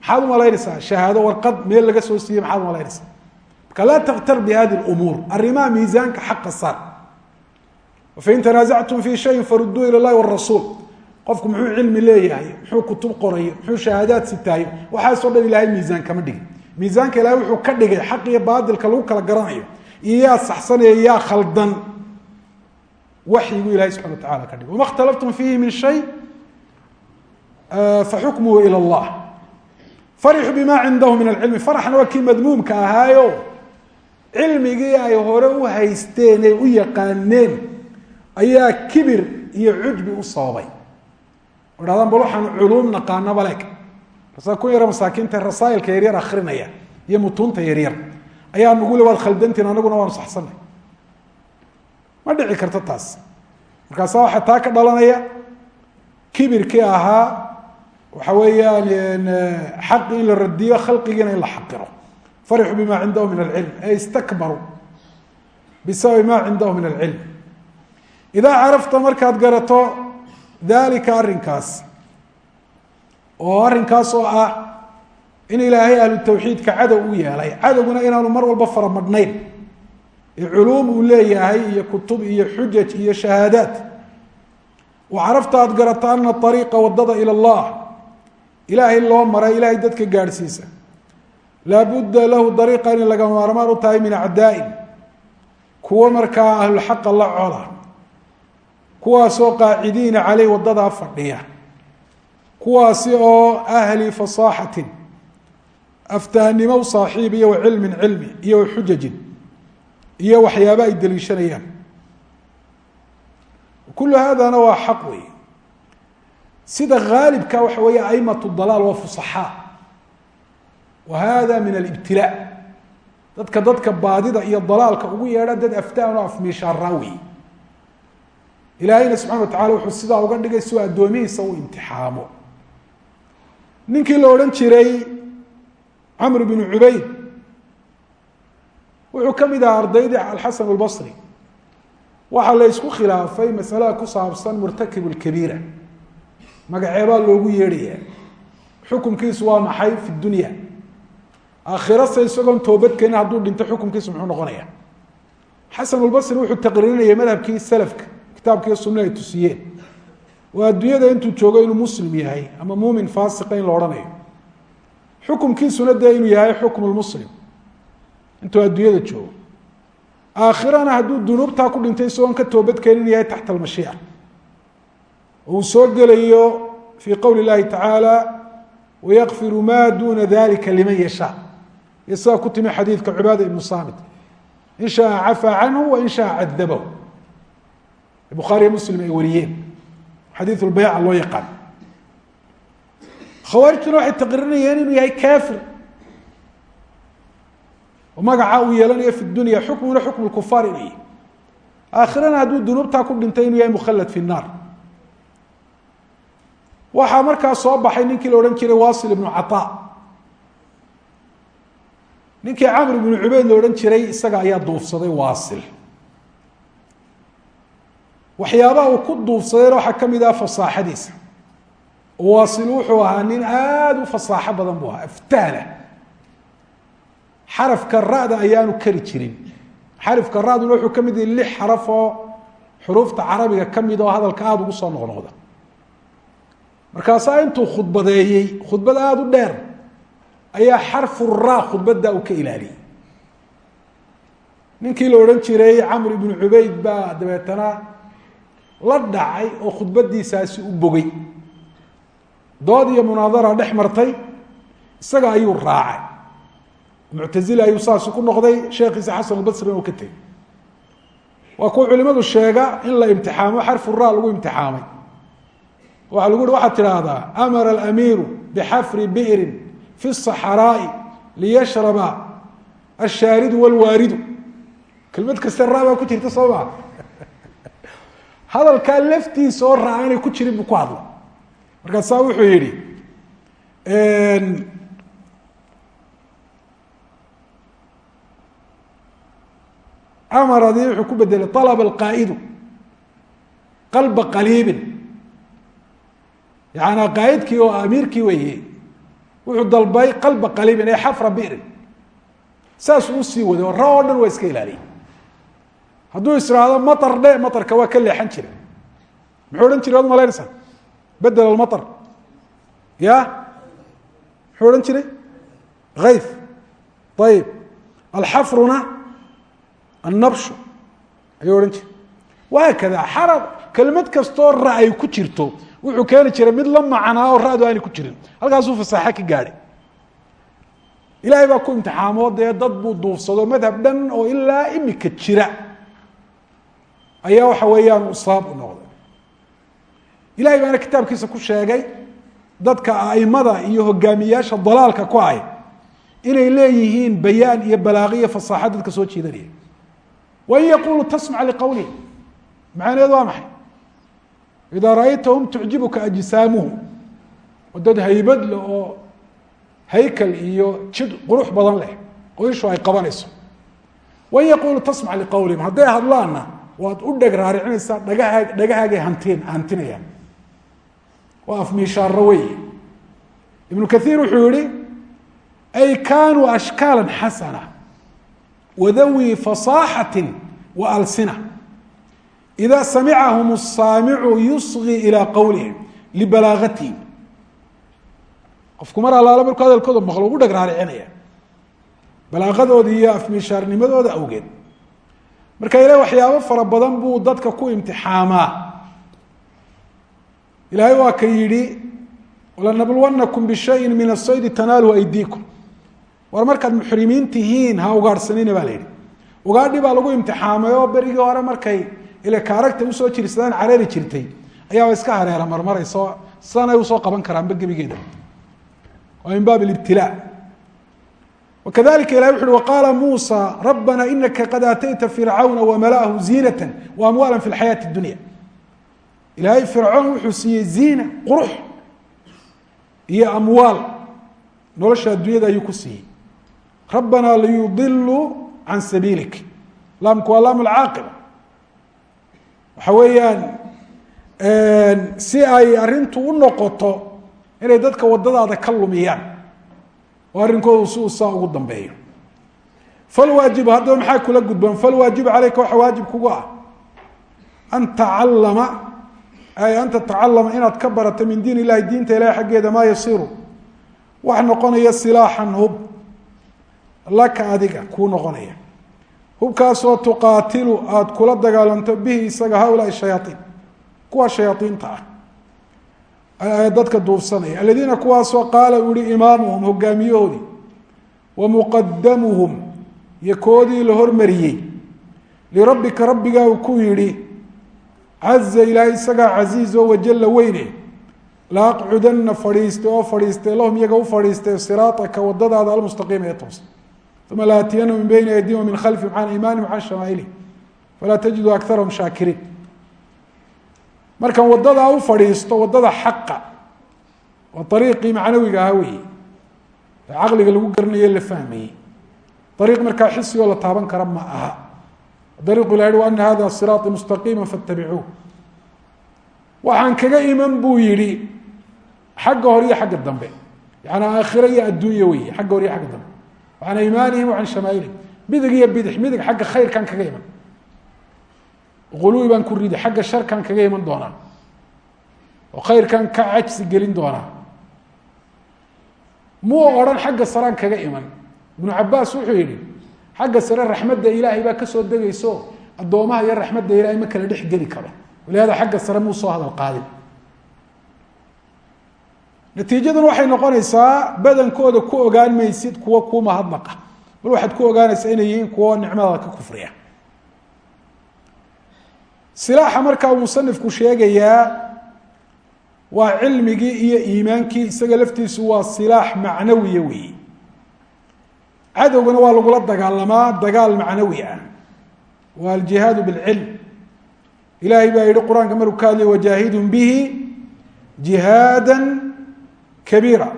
Maxaad umalaynaysaa shahaado warqad meel laga soo siiyey maxaad umalaynaysaa marka laa taktar bi hadi umuur arrimaha miisaanka xaqa saar fain tanaasactum fi shayin faruduu ila llahi warasuul qofku muxuu cilmi leeyahay muxuu kutub qorayo muxuu shahaadaad sitaayo waxaasoo dhan ilahay miisaan kama dhigin miisaanka ilahay wuxuu ka dhigay xaq iyo baadilka lagu kala garanayo iyo yaa saxsanaya yaa khaldan waxyiguu ilahay subxana wa tacala ka dhigay wama اkhtalaftum fiihi min shay faxukmuhu ilى اllah farixuu bima cindahu min alcilmi faraxna waa kii madmuumka ahaayo cilmigii ay hore u haysteen ee u yaqaaneen ayaa kibir iyo cujbi u sababay. Dhahdaan bal waxaan culuum naqaanaba leeg marsaa ku yara masaakiinta rasaa'ilka yaryar akrinaya iyo mutuunta yaryar ayaa nagule waad khaldantiin anaguna waanu saxsanay. Ma dhici karto taas. Markaasa waxaa taa ka dhalanaya kibirkii ahaa waxa weeyaan xaqi in la radiyo khalqigiina in la xaqiro farixuu bima cindahu min alcilm ay istakbaruu bisababi ma cindahu min alcilm idaa carafta markaad garato dalika arrinkaas oo arrinkaas oo ah in ilaahay ahlu tawxiidka cadow u yeelay cadowguna inaanu mar walba faramadhnayn ee culuum uu leeyahay iyo kutub iyo xujaj iyo shahaadaad wa carafta aada garato ana ariiqa waddada ila allah ilaahay loo maray ilaahay dadka gaadhsiisa laabudda lahu dariiqa inay laga maarmaan u tahay min acdaa'in. Kuwo markaa ahlulxaqa la cola. Kuwaasoo qaacidiina caleyh wadadaa fadhiya. Kuwaasi oo ahli fasaaxatin aftahnimo saaxiib iyo wa cilmin cilmi iyo wa xujajin iyo waxyaaba ay daliishanayaan kullu haadana waa xaq wey sida haalibka waxa weeye aimatu dalaal waa fusaxaa wa min alibtilaa dadka dadka baadida iyo dalaalka ugu yeedha dad aftaan oo afmiishaaraa wey ilaahayna subxana wa tacala wuxuu sidaa uga dhigay si uu addoomihiisa u imtixaamo ninkii la odhan jiray camr bnu cubayd wuxuu ka mid ahaa ardaydii alxasan albasri waxaa la ysku khilaafay masalada ku saabsan murtakib lkabiira magaceebaa loogu yeedhaya xukunkiisu waa maxay fi dunya aakhirase isagoon toobadkeenin hadduu dhinto xukunkiisu muxuu noqonaya. Xasan albasri wuxuu taqriirinayay madhabkii salafka kitaabkiiyo sunna ay tusiyeen. Oo adduunyada intuu joogo inuu muslim yahay ama muumin faasiqa in la odhanayo. Xukumkiisuna dee inuu yahay xukmu lmuslim intuu adduunyada joogo. Aakhirana hadduu dunuubtaa ku dhintay isagoon ka toobadkeenin yahay taxta almashiica uu soo gelayo fii qowli اllahi tacaala wayakfiru ma duna dalika liman yashaa iyo sidaa ku timi xadiidka cubaada ibnu saamit. In shaaa cafaa canhu wain shaaa cadabahu. Bukhaariyo muslim ay wariyeen. Xadiid lbayca loo yaqaan. Khawaarijtuna waxay taqriirinayeen inuu yahay kafir oo magaca uu yeelanayo fi dunya xukmuna xukm kufaar inuu yahy aakhirana hadduu dunuubtaa ku dhintay inuu yahay mukhalad fi naar. Waxaa markaa soo baxay ninkii la odhan jiray wasil ibnu cataa ninkii camr ibnu cubeyd la odhan jiray isaga ayaa duufsaday waasil. Waxyaabaha uu ku duufsadayna waxaa ka mid ah fasaaxadiisa. Waasil wuxuu ahaa nin aada u fasaaxo badan buu ahaa aftaana xarafka ra'da ayaanu kari jirin. Xarifka ra'duna wuxuu ka mid yahay lix xaraf oo xuruufta carabiga ka mid oo hadalka aada ugu soo noqnoqda. Markaasaa intuu khudbadeeyey khudbad aada u dheer ayaa xarfu ra khudbadda uu ka ilaaliyey ninkii la odhan jiray camr ibnu cubayd baa dabeetana la dhacay oo khudbadiisaasi u bogay. Dood iyo munaadara dhex martay isaga ayuu raacay. Muctazili ayuu saasi ku noqday sheekhiisa xasan albasrina uu ka tegey. Waa kuwa culimadu sheega in la imtixaamo xarfu ra lagu imtixaamay. Waxaa lagu uhi waxaad tidhaahdaa amara alamiiru bixafri bi'rin fi saxaraa'i liyashraba ashaaridu walwaaridu. Kelmad kaste ra baa ku jirta soo maa hadalkaa laftiisa oo raa inay ku jirin buu ku hadla markaasaa wuxuu yihi amaradii wuxuu ku bedelay alaba alqaa'idu qalba qaliibin. Yaana qaa'idkii oo amiirkii weye wuxuu dalbay qalba qaliibin ee xafra bi'rin saasuu u sii waday oo ra oo dhan waa iska ilaaliyay hadduu israado matar dhe matarka waa ka leexan jira muxuu odhan jiray malaynaysaa bedel almatar ya? Muxuu odhan jiray? Hayf ayib alxafruna annabshu. Ayuu odhan jiray. Wahaakada xarab kelmad kastoo ra ay ku jirto wuxuu keeni jiray mid la macnaa oo ra'du aanay ku jirin. Halkaasuu fasaaxo ka gaadhay. Ilaahay baa ku imtixaamo dee dad buu duufsado madhab dhan oo ilaa imika jira. Ayaa waxa weeyaan uu sabab u noqday. Ilahay baana kitaabkiisa ku sheegay dadka aimada iyo hogaamiyaasha dalaalka ku ay inay leeyihiin bayaan iyo balaaqiyo fasaaxo dadka soo jiidanaya wain yaqulu tasmac liqowlihi macnaheedu waa maxay idaa ra'aytahum tucjibuka ajsaamuhum oo dad haybad leh oo haykal iyo jid qurux badan leh oo ishu ay qabanayso wain yaqulu tasmac liqowlihim hadday hadlaanna waad u dheg raaricinaysaa dhagaha dhagahaagay hantiin hantinayaan waa afmiishaaro wey ibnu kaiir wuxuu yihi ay kanuu ashkaala xasana wadawi fasaaxati wa alsina ida samicahum asaamicu yusqi ilaa qowlihim libalaagatihim qofku mar allaale markuu hadalkooda maqlo ugu dhagraarecinaya balaaqadooda iyo afmishaarnimadooda awgeed marka ilahy waxyaabo fara badan buu dadka ku imtixaamaa ilaahay waa ka yidhi lanabluwannakum bishayin min asaydi tanaalu aydiikum war markaad muxrimiin tihiin ha ugaadhsanina baa la yidhi ugaadhi baa lagu imtixaamay oo berigii hore markay ile kaaragta u soo jirsadaan carari jirtay. Ayaaba iska hareera marmarayso sidanay u soo qaban karaanba gebigeeda. Waa min baab ibtila wakadalika ilahi wuxu uhi waqaala muusa rabbana inaka qad aatayta fircawna wamala'ahu ziinata waamwaala fi lxayaati اdunya ilaahay fircoon wuxuu siiyey ziina qurux iyo amwaal. Nolosha addunyada ayuu ku siiyey. Rabbanaa liyudiluu can sabiilik. Laamku waa laam lcaaqiba waxa weeyaan si ay arintu u noqoto inay dadka wadadaada ka lumiyaan oo arrinkoodu si uu saa ugu dambeeyo. Falwaajibu haddaba maxaa kula gudboon falwaajibu caleyka waxa waajib kugu ah? An tacalama ay an tatacalama inaad ka barato min diin illahi diinta ilahi xaggeeda maa yasiru wax noqonaya silaaxan hub laka adiga kuu noqonaya hubkaasoo tuqaatilu aada kula dagaalanto bihi isaga haulaai shayaaiin kuwa shayaaiinta ah. Dadka duufsanaya aladiina kuwaasoo qaala uu yihi imaamuhum hogaamiyahoodii wa muqadamuhum iyo koodii la hormariyey. Lirabbika rabbigaa uu ku yidhi caza ilaahay isagaa casiiz oo wajalla weyne la aqcudana fadhiistay oo fadhiistay lahum iyaga u fadhiistay siraataka wadadaada almustaqiima ee toosa uma laatiyana min bayni aydihim min khalfihim can imaanihim can shamaailihim falaa tajidu akarahum shaakiriin markan wadadaa u fadhiisto waddada xaqa waa ariiqii macnawiga ahaa weeye ee caqliga lagu garanaye la fahmayey ariiq markaa xisigoo la taaban kara ma aha ariiqu ilah hi ana hada siraaطi mustaqiima faاtabicuuh waxaan kaga iman buu yihi xagga hore iyo xagga dambe yani aakhiro iyo adduunya wey xagga hore iyo agga dambe can imaanihim wa can shamaailihim midig iyo bidix midig xagga khayrkan kaga iman quluwi baan ku ridi xagga sharkan kaga iman doonaa oo khayrkan ka cajsi gelin doonaa muu odhan xagga saraan kaga iman ibnu cabaas wuxuu yihi xagga sare raxmadda ilaahay baa ka soo degayso addoomaha iyo raxmadda ilahay ma kala dhex geli karo walihada xagga sare muu soo hadal qaadin natiijadan waxay noqonaysaa badankooda ku ogaan maysid kuwo kuu mahadnaqa bal waxaad ku ogaanaysaa inay yihiin kuwo nicmadaada ka kufriya. Silaaxa markaa uu musanifku sheegayaa waa cilmigii iyo iimaankii isaga laftiisu waa silaax macnawiya weeye cadowgana waa lagula dagaalamaa dagaal macnawi ah. Waa aljihaadu bilcilm ilahay baa yihi qur'aanka markuu ka hadlay wajaahidun bihi jihaada kabiira.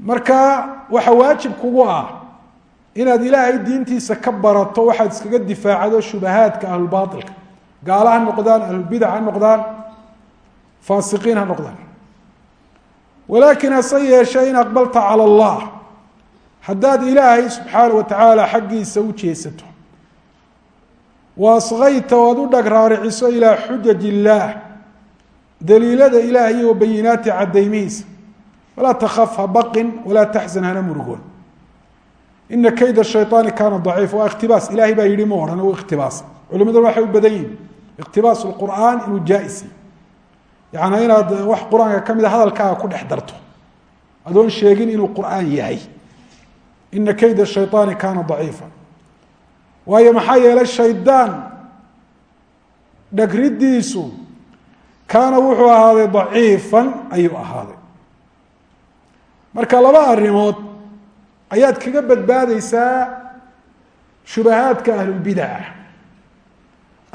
Marka waxa waajib kugu ah inaad ilaahay diintiisa ka barato waxaad iskaga difaacdo shubahaadka ahlulbaailka gaala ha noqdaan ahlulbidac ha noqdaan faasiqiin ha noqdaan. Walaakin hase yeeshe in aqbalta cala allah haddaad ilaahay subxaana wa tacaala xaggiisa u jeesato. Wa asqayta o aad u dhag raariciso ilaa xujaj illaah daliilada ilaah iyo bayinaati cadaymihiisa walaa takaf ha baqin walaa taxzan hana murugoon. Ina kayda shayطaani kaana daciif waa ikhtibaas ilahay baa yihi ma odhan u ikhtibaas culimaduna waxay u badan yihiin ikhtibaas qur'aan inuu jaa-is yani inaad wax qur'aanka ka mida hadalkaaga ku dhex darto. Adoon sheegin inuu qur'aan yahay. Ina kayda kaana wuxuu ahaaday daciifan ayuu ahaaday. Marka laba arrimood ayaad kaga badbaadeysaa shubahaadka ahlulbidaca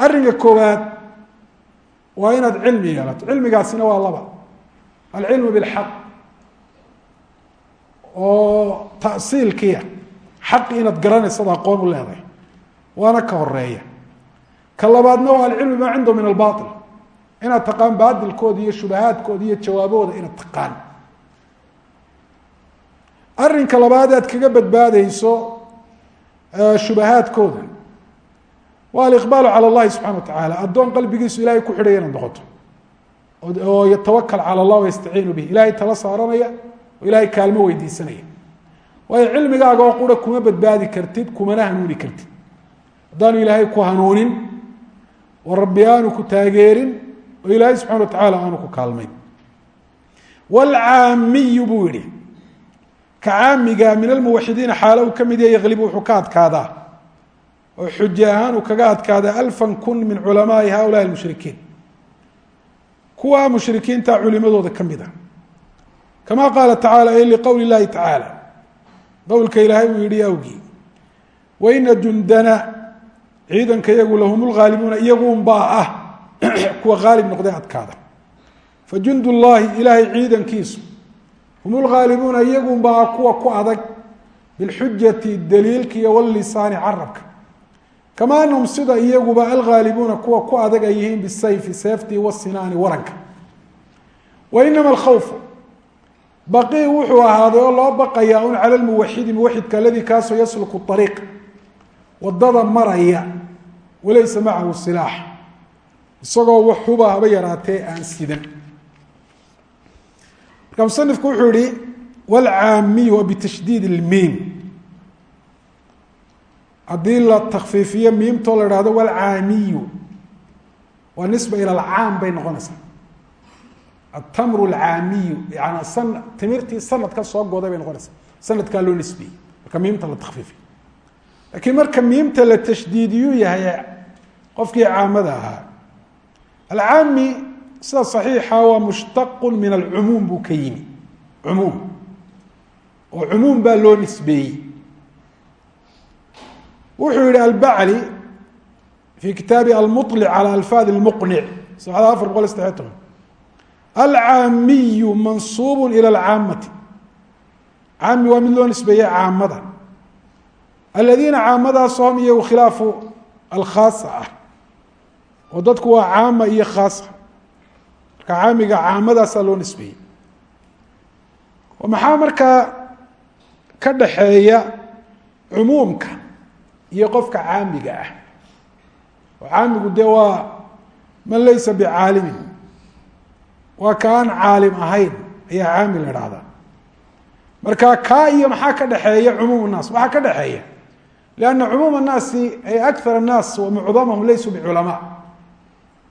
arrinka koowaad waa inaad cilmi yeelato. Cilmigaasina waa laba. Alcilmu bilxaq oo tasiilkiia xaqi inaad garanaysad aqoon u leedahay. Waana ka horreeya ka labaadna waa alcilmu maa cindahu min albail inaad taqaan baadilkooda iyo shubahaadkooda iyo jawaabahooda inaad taqaan. Arrinka labaad aad kaga badbaadeyso shubahaadkooda waa aliqbaalu cala allahi subxana wa tacaala addoon qalbigiisu ilahay ku xidhaya inaad noqoto. Oo yatawakal cala allah wayastaciinu bih ilahay tala saaranaya oo ilahay kaalmo weydiisanaya. Waayo cilmigaaga oo qura kuma badbaadi kartid kumana hanuuni kartid. Haddaanu ilaahay ku hanuunin oo rabbi ku taageerin ilaahay subxana wa tacaala aanu ku kaalmayn. Wlcaamiyu buu yihi ka caamiga min almuwaxidiina xaalo uu ka mid yahay yaqlibu wuxuu oo xuje ahaan kaga adkaadaa alfan kun min culamaai haulaai mushrikiin kuwa mushrikiinta culimadooda ka mid a kama qaala tacaala ay liqowli llahi tacaala qowlka ilaahay uu yihi awgii waina jundana ciidanka iyagu lahum lhaalibuuna iyagunbaa ah kuwa haalib noqday adkaada. Fa jund llahi ilaahay ciidankiisu hum lhaalibuuna iyagunbaa kuwa ku adag bilxujati daliilka iyo wllisaani carabka. Kama anahum sida iyaguba alhaalibuuna kuwa ku adag ay yihiin bisayfi seeftii wasinaani waranka. Wa inama alkhawfu baqii wuxuu ahaaday oo loo baqayaa un cala lmuwaxidi muwaxidka aladii kaasoo yasluku ariiq waddada maraya walaysa macahu silaax isagoo waxuba haba yaraatee aan sidan. Marka musanifku wuxuu yihi wlcaamiyu wa bitashdiid lmiim haddii la takfiifiyo miimtoo la ihahdo wlcaamiyu waa nisba ila alcaam bay noqonaysaa. Atamru alcaamiyu yani san timirtii sanadka soo gooday bay noqonaysaa. Sanadkaa loo nisbiyey marka miimta la takfiifiyo. Laakiin marka miimta la tashdiidiyuu yahay qofkii caamada ahaa alcaami sida صaxiixa waa mushtaqu min alcumuum buu ka yimi cumuum oo cumuum baa loo nisbeeyey wuxuu yihi albacli fi kitaabi almuطlic calى alfaad اlmuqnic sabxada afar boqol saddexiy toban alcaamiyu mansuub ilى اlcaamati caami waa mid loo nisbeeyey caamada aladiina caamadaas hom iyagu khilaafu alkhaasa ah oo dadku waa caama iyo khaasa marka caamiga caamadaasaa loo nisbeeyey maxaa markaa ka dhaxeeya cumuumka iyo qofka caamiga ah oo caamigu dee waa man laysa bicaalimin waa ka aan caalim ahayn ayaa caami la dhahdaa marka kaa iyo maxaa ka dhexeeya cumuum الnaas waxaa ka dhexeeya لأnna cumuum الnaasi ay akar الnaas wa mucdamahum laysuu biculamaa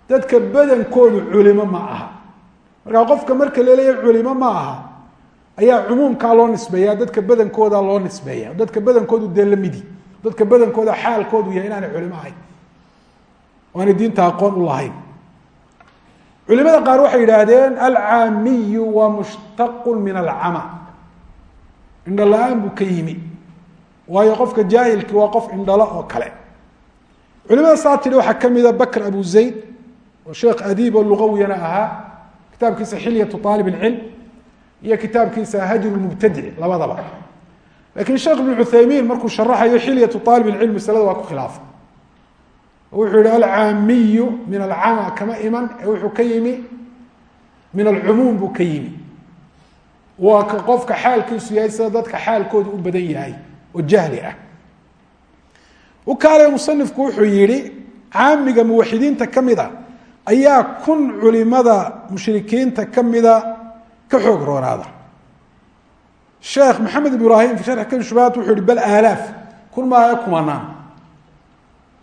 dadka badankoodu culimo ma aha. Marka qofka marka laleeya culimo ma aha ayaa cumuumkaa loo nisbeeya dadka badankooda loo nisbeeya dadka badankoodu dee lamidi dadka badankooda xaalkoodu yahay inaanay culimo ahayn. O diinta aqoon u lahayn. Culimada qaar waxay yidhaahdeen alcaamiyu waa mushtaqu min alcama indho la'aan buu ka yimi. Waayo qofka jaahilki waa qof indhalo oo kale. Culimada saa tidhi waxaa ka mida bakr abu zayd sheekh adiib oo lugawiyana ahaa kitaabkiisa xilyatu aalib اlcilm iyo kitaabkiisa hajr mubtadic labadaba. Lakin sheekh ibn cuthaymiin markuu sharaxayo xilyatu aalib اlcilm maslada waa ku khilaafa. Wuxuu yihi alcaamiyu min alcama kama iman ee wuxuu ka yimi min alcumuum buu ka yimi. Waa ka qofka xaalkiisu yahay sida dadka xaalkoodu u badan yahay oo jahli ah. A ayaa kun culimada mushrikiinta kamida ka xoog roonaada. Sheekh maxamed ibrahim fi sharxi kashf shubahat wuxuu yihi bal aalaaf kun maayo kumanaan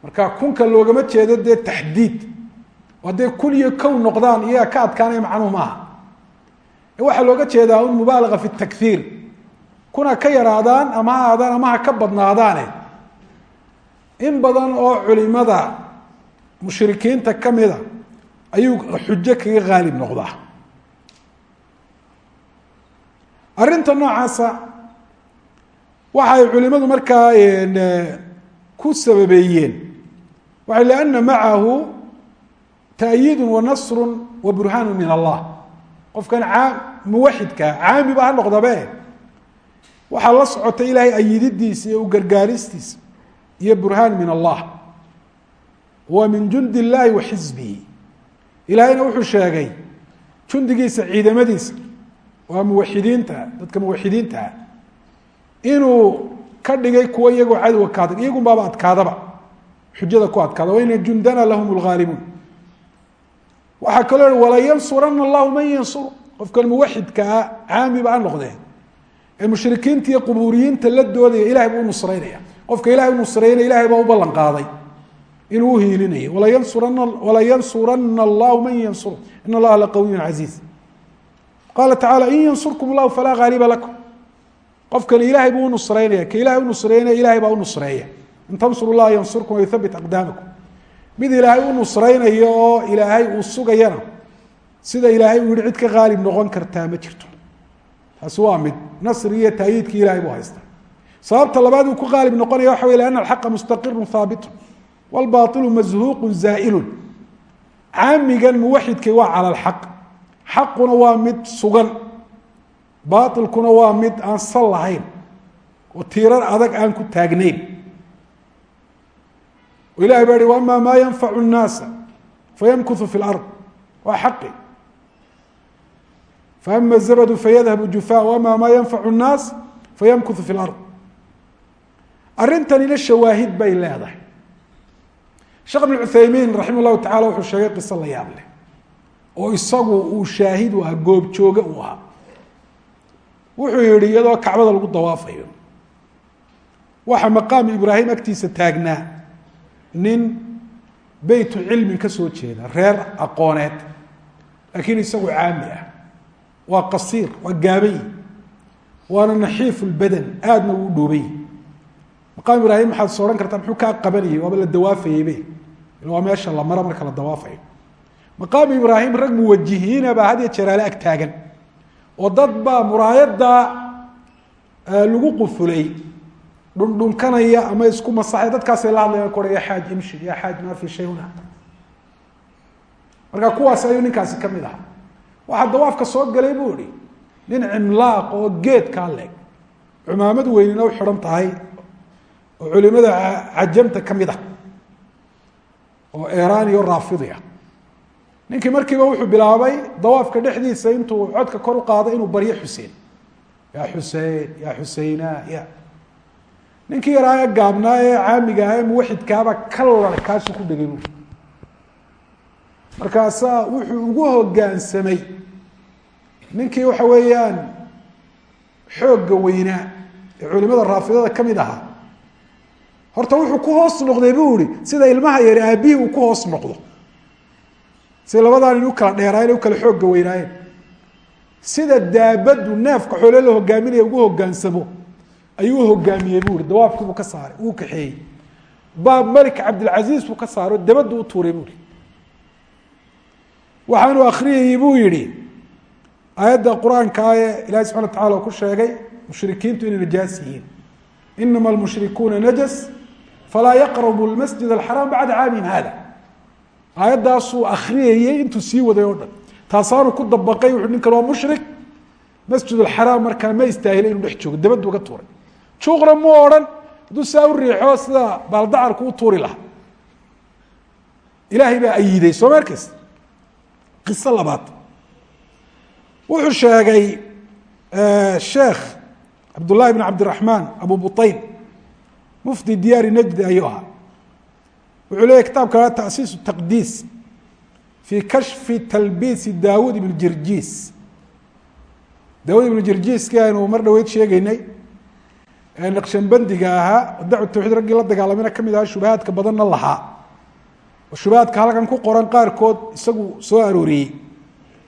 marka kunka loogama jeedo dee taxdiid. Hadday kun iyo kow noqdaan iyaga ka adkaanaya macnuhu maaha. Waxaa looga jeedaa un mubaalaga fi takhiir kuna ka yaraadaan ama ha aadaan ama ha ka badnaadaane. In badan oo culimada mushrikiinta ka mida ayuu xujo kaga qaalib noqdaa. Arrinta noocaasa waxay culimadu markaa ku sababeeyeen. Waxay liana macahu ta'yiidu wa nasru wa burhaanu min allah. Qofkan muwaxidkaa caamiba ha noqdabe waxaa la socota ilaahay ayididiisa iyo u gargaaristiisa iyo burhaan min allah. Wa min jundi illaahi wa xisbihi ilaahayna wuxuu sheegay jundigiisa ciidamadiisa waa muwaxidiinta dadka muwaxidiintaa inuu ka dhigay kuwa iyagoo cadowga ka adag iyagun baaba adkaadaba. Xujada ku adkaada. Waina jundana lahum lgaalibuun waxaa kaloo wala yansurana allahu man yansuru. Qofkan muwaxidkaa caamiba ha noqdee ee mushrikiinta iyo qubuuriyiinta la doodaya ilahay buu unusraynaya qofka ilahay unusraynaya ilahay baa u ballan qaaday inuu uhiilinayo walayansurana wala yansurana allahu man yansuru. In allaha laqawiyu casiiz qaala tacala in yansurkum llahu falaa haaliba lakum. Qofkani ilahay buu unusraynaya ka ilahay unusraynaya ilahay baa unusreeya in tansuru llaha yansurkum wayuthabit aqdaamakum. Mid ilaahay u nusraynayo oo ilaahay uu sugayana sida ilaahay uu yihi cid ka haalib noqon kartaa ma jirto. Taasi waa mid nasri iyo taayiidki ilahay buu haysta sababta labaad uu ku haalib noqonaya waxa wey liana alxaqa mustaqirun haabitun wlbaailu mashuuqu zaa'ilun caamigan muwaxidkay waa cala alxaq xaquna waa mid sugan baailkuna waa mid aan sal lahayn oo tiirar adag aan ku taagnayn oo ilahay baa hi waama maa yanfacu nnaasa fayamkuu fi lard waa xaqi faama zabdu fayadhabu jufa wama maa yanfacu nnaas fayamkuu fi lard arrintanina shawaahid bay leedahay sheekh ibn cuthaymiin raximah llahu tacala wuxuu sheegay qiso la yaab leh oo isagu uu shaahid u ahaa goobjooge uu ahaa. Wuxuu yihi iyadoo kacbada lagu dawaafayo waxa maqaam ibraahim agtiisa taagnaa nin beytu cilmin ka soo jeeda reer aqooneed laakiin isagu caami ah waa qasiir waa gaabay waana naxiifu lbadan aadna uu dhuubay maqaam ibraahim maxaad is odhan kartaa muxuu kaa qabanayay waaba la dawaafayeybe waa meesha la maro marka la dawaafayo. Maqaam ibraahim rag muwajihiina baa had iyo ag taagan. Oo dad baa muraayadda lagu qufulay. Dhundhunkanaya ama isku masaxay. Dadkaasay la hadlayan kora ya xaaj imshi ya xaaj maa fi shay huna marka kuwaas ayuu ninkaasi ka mid ahaa. Waxaa dawaafka soo galay buu ihi nin cimlaaq oo geedkaa leeg. Cumaamad weynina u xidhan tahay oo culimada cajamta ka mid ah oo eraani o raafidi ah. Ninkii markiiba wuxuu bilaabay dawaafka dhexdiisa intuu codka kor u qaaday inuu baryo xuseen. Ya xusein ya xuseyna ya. Ninkii yaraa ee gaabnaa ee caamiga ah ee muwaxidkaaba kalar kaasuu ku dhegay buui markaasaa wuxuu ugu hoggaansamay ninkii waxa weeyaan xoogga weynaa ee culimada raafidada ka mid ahaa horta wuxuu ku hoos noqday buu ihi sida ilmaha yari aabihii uu ku hoos noqdo. Si labadaan in u kala dheeraayeen u kala xoogga weynaayeen. Sida daabaddu neefka xoole la hogaaminaya ugu hoggaansamo ayuu hogaamiyey buu i dawaafkiibuu ka saaray uu kaxeeyey. Baab malik cabdilcasiis buu ka saaro dabaddu u tuuray buui waxaanu akriyayey buu yihi aayadda qur'aankaa ee ilahi subxana wa tacala ku sheegay mushrikiintu inay najaas yihiin. Inama almushrikuuna najas falaa yaqrabu lmasjid alxaraam bacda caamihim hada aayaddaasuu akriyayey intuu sii waday oo dhan taasaanu ku dabaqay wuxu ninkan waa mushrik masjid alxaraam markaa ma istaahila inuu dhex joogo dabaddu uga tuuray juuqna mu odhan hadduu saa u riixo sida baaldacarku u tuuri lahaa ilaahay baa ayiday soo ma arkeysa qiso labaad wuxuu sheegay sheekh cabdullahi bn cabdiraxmaan abu buطayn mufti diyaari najdi ayuu ahaa. Wuxuu leeyahy kitaabka tasiis taqdiis fi kashfi talbiisi daawud ibn jirjiis. Daawud ibnu jirjiiskii aynu mar dhaweyd sheegeynay ee naqshanbandiga ahaa dacu tawxiid raggii la dagaalamina ka mid ahaa shubahaadka badanna lahaa. Oo shubahaadka halkan ku qoran qaarkood isagu soo arooriyey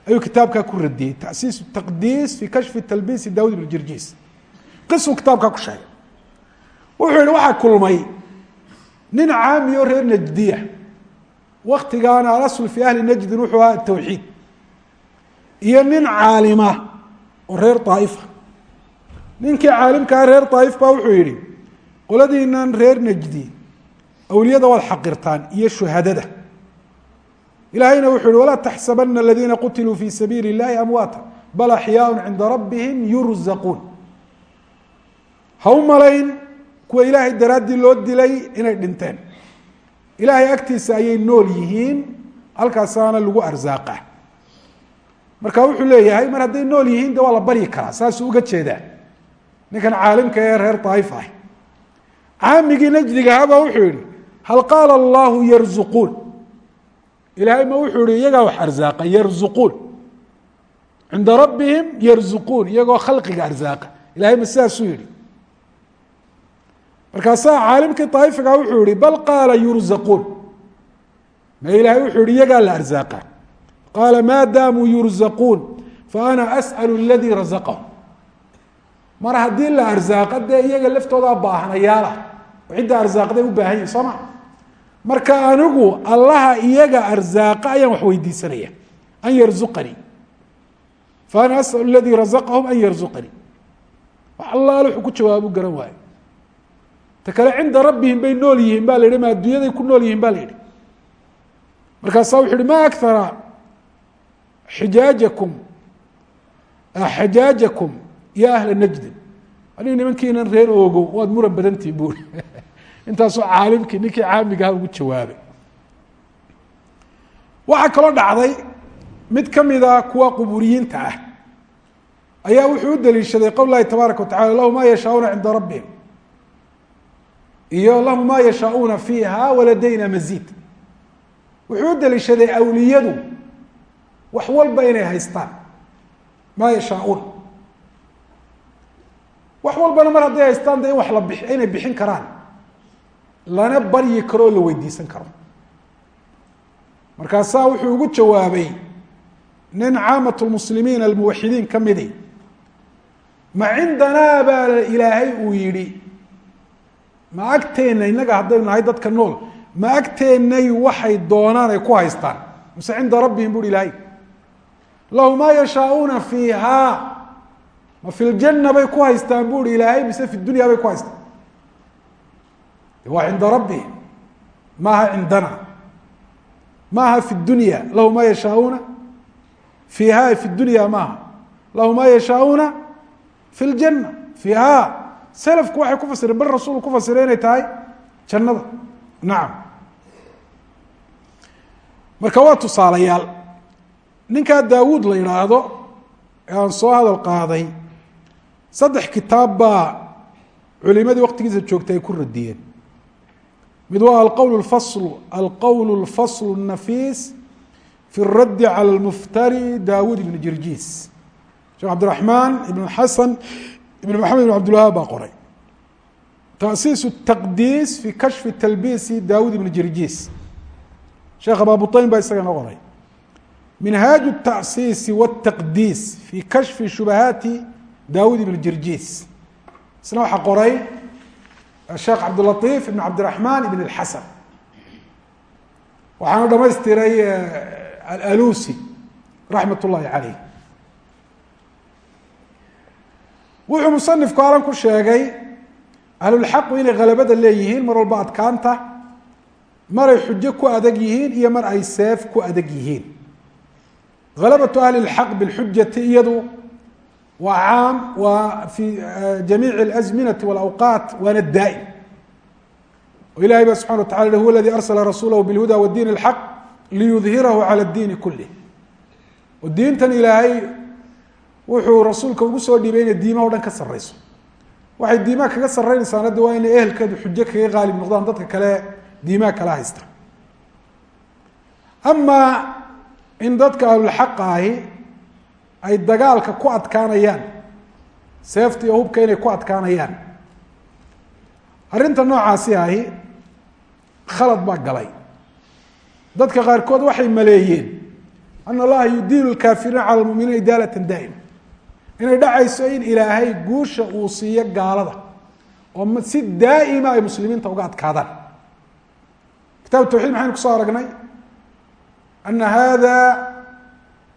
ayuu kitaabkaa ku radiyey. Tasiis taqdiis fi kashfi talbiisi daawud ibn jirjiis. Qisuu kitaabkaa ku sheegay wuxuu yihi waxaa kulmay nin caami oo reer najdiya. Waktigaana alasl fi ahli najdin wuxuu ahaa atawxiid iyo nin caalima oo reer aaifa ninkii caalimkaa reer aaif baa wuxuu yihi qoladiinan reer najdi awliyada waad xaqirtaan iyo shuhadada. Ilahayna wuxuu yihi walaa taxsabana aladiina qutiluu fi sabiili اllahi amwaata bal axyaaء cinda rabbihim yurzaquun. Ha u malayn kuwa ilaahay daraaddii loo dilay inay dhinteen. Ilaahay agtiisa ayay nool yihiin halkaasaana lagu arsaaqa marka wuxuu leeyahay mar hadday nool yihiin de waa la baryi karaa saasuu uga jeedaa. Ninkan caalimka ee reer daaif ah. Caamigii najdigahabaa wuxuu yihi hal qaala allahu yarzuquun? Ilaahay ma wuxuu yihi iyagaa wax arzaaqa yarzuquun. Cinda rabbihim yarzuquun iyagoo khalqiga arzaaqa. Ilahay ma sidaasuu yihi markaasaa caalimkii daa'ifiga wuxuu yihi bal qaala yurzaquun ma ilaahay wuxuu yihi iyagaa la arzaaqa. Qaala maa daamuu yurzaquun faana as'alu aladii razaqahum mar haddii la arzaaqa dee iyaga laftoodaa baahnayaala. Oo cidda arsaaqday u baahan yihiin soo ma marka anigu allaha iyaga arzaaqa ayaan wax weydiisanaya an yarzuqanii faana as'alu aladii razaqahum an yarzuqanii wax allaale wuxuu ku jawaabu garan waayo ta kale cinda rabbihim bay nool yihiin ba la yihi ma adduunyaday ku nool yihiin ba la yihi markaasaa wuxu uhi ma akara xijaajakum xajaajakum ya ahla najdin anigu nimankiinan reer oogo waad muran badantihi buuri intaasoo caalimkii ninkii caamigaha ugu jawaabay. Waxaa kaloo dhacday mid kamida kuwa quburiyiinta ah ayaa wuxuu u daliishaday qowl lahi tabaaraka wa tacala lahu ma yashaauna cinda rabbihim iyo lahu ma yashaauna fiiha waladayna maziid wuxuu u daliishaday awliyadu wax walba inay haystaan. Maa yashaaun wax walbana mar hadday haystaan de in wax la bi inay bixin karaan. Lana baryi karo la weydiisan karo. Markaasaa wuxuu ugu jawaabay nin caamat lmuslimiin almuwaxidiin ka midi ma cindanaa baa ilaahay uu yidhi ma agteenna innaga haddaynu nahay dadka nool. Ma agteennay waxay doonaan ay ku haystaan. Mise cinda rabbihim buuhi ilaahay. Lahu maa yashaauna fiiha. Ma fi ljanna bay ku haystaan buuhi ilaahay mise fi bay ku haystaan? Waa cinda rabbihim. Maaha cindana. Maaha fi dunya. Lahu maa yashaauna fiiha. Fi dunya maaha. Lahu maa yashaauna fi ljanna selafku waxay ku fasireen bal rasuul ku fasireen inay tahay jannada nacam marka waa tusaalayaal ninkaa daawuud la yidhaahdo ee aan soo hadal qaaday saddex kitaab baa culimadii waqtigiisa joogtay ay ku radiyeen mid waa alqowl fasl alqowl اlfasl الnafiis fi الraddi calى اlmuftari dawuud ibn jirjiis sheekh cabdiraxmaan ibn xasan ibn maxamed ibn cabdilwahaab baa qoray tasiis الtaqdiis fi kashfi talbiisi dawuud ibn jirjiis sheekh ababuطayn baa isagana qoray minhaaj الtasiisi wالtaqdiis fi kashfi shubahaati dawud ibn jirjiis isna waxaa qoray sheekh cabdilaiif ibn cabdiraxmaan ibn اlxasan waxaana dhamaystiray alalusi raxmat ullahi caleyh wuxuu musanifku alan ku sheegay ahlulxaqu inay khalabada leeyihiin mar walba adkaanta. Maray xujo ku adag yihiin iyo mar ay seef ku adag yihiin. Halabatu ahli lxaq bilxujati iyadu waa caam waa fi eh, jamiici alazminati walawqaat waana daa'im. Oo baa subxana wa tacala hi huwa aladi arsala rasuulahu bilhuda wadiin alxaq liyudhirahu cala diini kulih diintan ilaahay wuxuu rasuulka ugu soo dhiibay inay diimaha o dhan ka sareyso waxay diimaha kaga sarreynaysaana de waa inay ehelkeedu xujo kaga qaalib noqdaan dadka kale diimaha kala haysta. Amaa in dadka ahlulxaqa ahi ay dagaalka ku adkaanayaan seefta iyo hubka inay ku adkaanayaan. Arrinta noocaasi ahi khalad baa galay. Dadka qaarkood waxay maleeyeen ana allaha yudiilu lkaafiriina cala lmuminiina idaalatan daa'ima inay dhacayso in ilaahay guusha uu siiyo gaalada oo si daa'ima ay muslimiinta uga adkaadaan. Kitab tawxiid maxaynu ku soo aragnay? Ana hada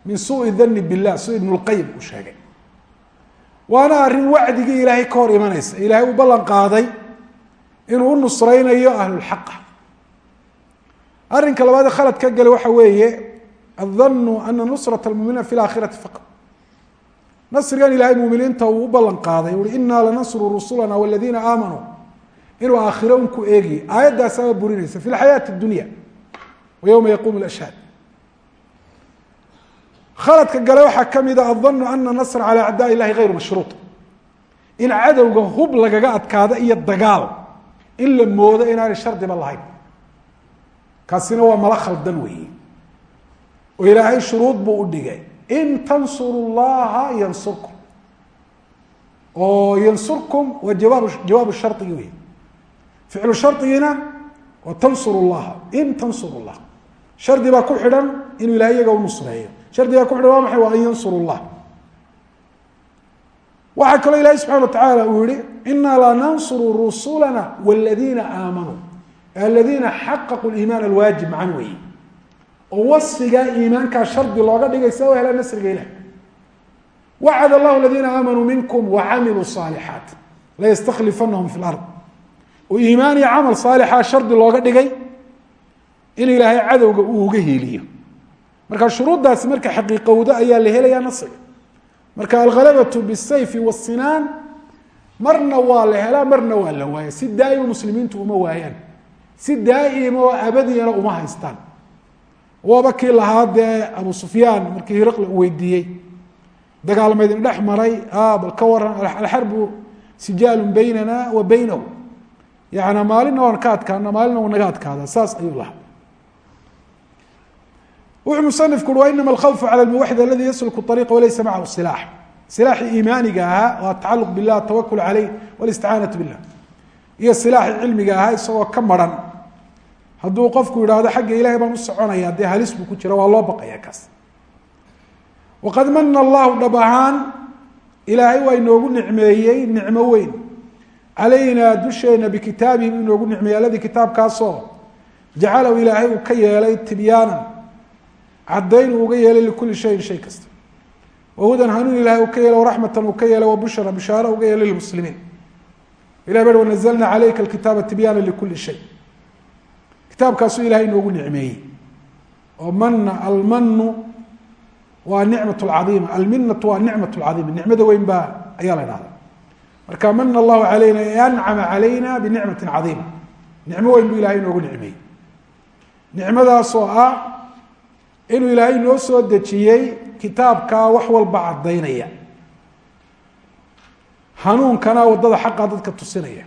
min suui dani billah sida ibn lqayim uu sheegay. Waana arrin wacdigii ilaahay ka hor imanaysa. Ilaahay uu ballan qaaday inuu u nusraynayo ahlulxaqa arrinka labaad ee khalad ka gale waxa weeye adanu ana nusrat lmuminiina fi laakhirati faqad nasrigan ilaahay muminiinta uu u ballan qaaday ui inaa lanansuru rusulana waladiina aamanuu inuu aakhiro un ku eegiyo aayaddaasaba burinaysa fi lxayaati dunya wa yowma yaquumu lashhaad khaladka gale waxaa kamida adanu ana nasra cala acdaa ilahi gayru mashruuط in cadowga hub lagaga adkaado iyo dagaal in la moodo inaanay shardiba lahayn. Kaasina waa mala khaldan weeye. Oo ilaahay shuruud buu u dhigay in tansuru llaha yansurkum oo yansurkum waa jawaab jawaabu sharigi wey ficlu shardigina wa tansuru in tansuru shardi baa ku xidhan inuu ilahay iyaga u nusreeyo shardigaa ku xidhan waa maxay waa an yansuru waxaa kaloo ilahi subxana wa tacaala uu yihi inaa lanansuru rusulana wladiina aamanuu aladiina xaqaquu iimaan alwaajib macan weeye oo wasfigaa iimaankaa shardi looga dhigay sa u hela nasriga ilah wacad allahu aladiina aamanuu minkum wacamiluu saalixaat layastaklifanahum fi lard oo iimaan iyo camal saalixa shardi looga dhigay in ilaahay cadowga uu uga hiiliyo marka shuruuddaasi marka xaqiiqowdo ayaa la helayaa nasriga. Marka alhalabatu bisayfi wasinaan marna waa la helaa marna waa la waaya si daa'ima muslimiintu uma waayaan. Si daa'ima oo uma haystaan waaba kii lahaa dee abu sufyaan markii hiraqli uu weydiiyey. Dagaalmaydin dhex maray bal ka waran alxarbu sijaalun baynana wa baynahu. Yaana maalina waan ka adkaana maalina wa naga adkaada saas ayuu lahaa. Wuxuu musanifku ui wainama alkhawfu cala lmuwaxid aladi yasluku ariiqa walaysa macahu silaax silaaxii iimaaniga ahaa waa atacaluq billah atawakul caleyh walisticaanatu billah. Iyo silaaxii cilmiga ahaa isagoo ka maran hadduu qofku yidhaahdo xagga ilahay baan u soconaya dee halis buu ku jira waa loo baqaya kaas. Waqad mana allahu dhab ahaan ilaahay waa inoogu nicmeeyey nicmo weyn. Calaynaa dusheena bikitaabihi buu inoogu nicmeeyey aladii kitaabkaasoo jacalahu ilaahay uu ka yeelay tibyaanan. Caddayn uu uga yeelay likuli shayin shay kasta. Wahudan hanuun ilahay uu ka yeelay waraxmatan uu ka yeelay wabushra bishaaro uga yeelay lilmuslimiin. Ilah ba wanazalna calayka alkitaaba tibyaana likuli shay kitaabkaasuu ilahay inoogu nicmeeyey. oo mana almanu waa nicmat lcaiima alminatu waa nicmat lcaiima nicmada weyn baa ayaa la dhahda marka mana allahu alayna e ancama calayna binicmati caiima nicmo weyn buu ilahay inoogu nicmeeyey. Nicmadaasoo ah inuu ilaahay noo soo dejiyey kitaabkaa wax walba caddaynaya. Hanuunkana waddada xaqa dadka tusinaya.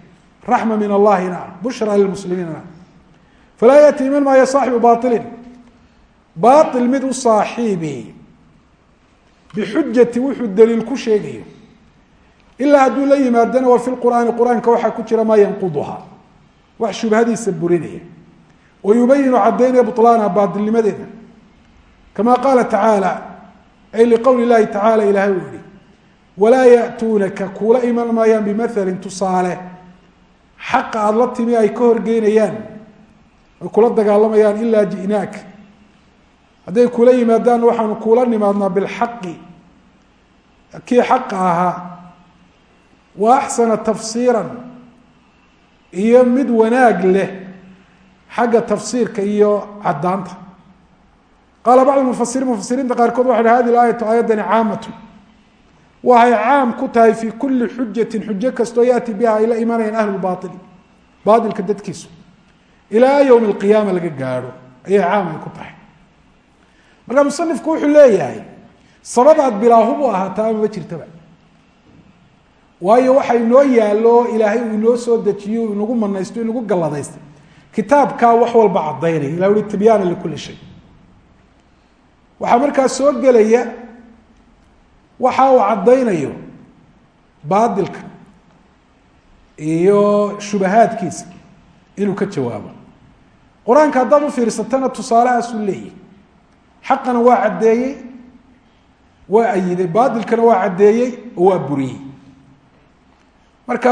Raxma min allahina bushra lilmuslimiinna falaa yaati iman maayo saaxibu bailin bail mid u saaxiibi bixujati wuxuu daliil ku sheegayo ilaa hadduu la yimaadana wa fi qur'aani qur'aanka waxaa ku jira maa yanquduha wax shubhadiisa burinaya wa yubayinu cadaynaya bulaana baatilnimadeeda kama qaala tacaala ay liqowli llahi tacaala ilahay uu yihi walaa ya'tuunaka kuula iman maayaan bimathalin tusaale xaqa aada la timi ay ka horgeynayaan ay kula dagaalamayaan ilaa ji'naak. Hadday kula yimaadaan waxaanu kuula nimaadnaa bilxaqi. Kii xaqa ahaa wa axsana tafsiiran iyo mid wanaag leh xagga tafsiirka iyo caddaanta. Qaala bacd mufasiriin mufasiriinta qaarkood waxay ha hadi aayatu aayaddani caamatu waxay caam ku tahay fii kulli xujatin xujo kastoo yaati biha ay la imanayaan ahlu baaili baailka dadkiisu ilaa yowmi alqiyaama laga gaadho ayay caam ay ku tahay marka musanifku wuxuu leeyahay sababaad bilaahubu ahaataa amama jirtaba. Waayo waxa inoo yaallo ilaahay uu inoo soo dejiyo uu inagu manaysto inagu galladaystay. Kitaabkaa wax walba caddaynaya ila ui tibyaana likulli shay. Waxaa markaa soo gelaya waxa uu caddaynayo baadilka iyo shubahaadkiisa inuu ka jawaabo qur'aanka haddaad u fiirsatana tusaalahaasuu leeyahy xaqana waa caddeeyey waa ayiday baatilkana waa caddeeyey oo waa buriyey. Marka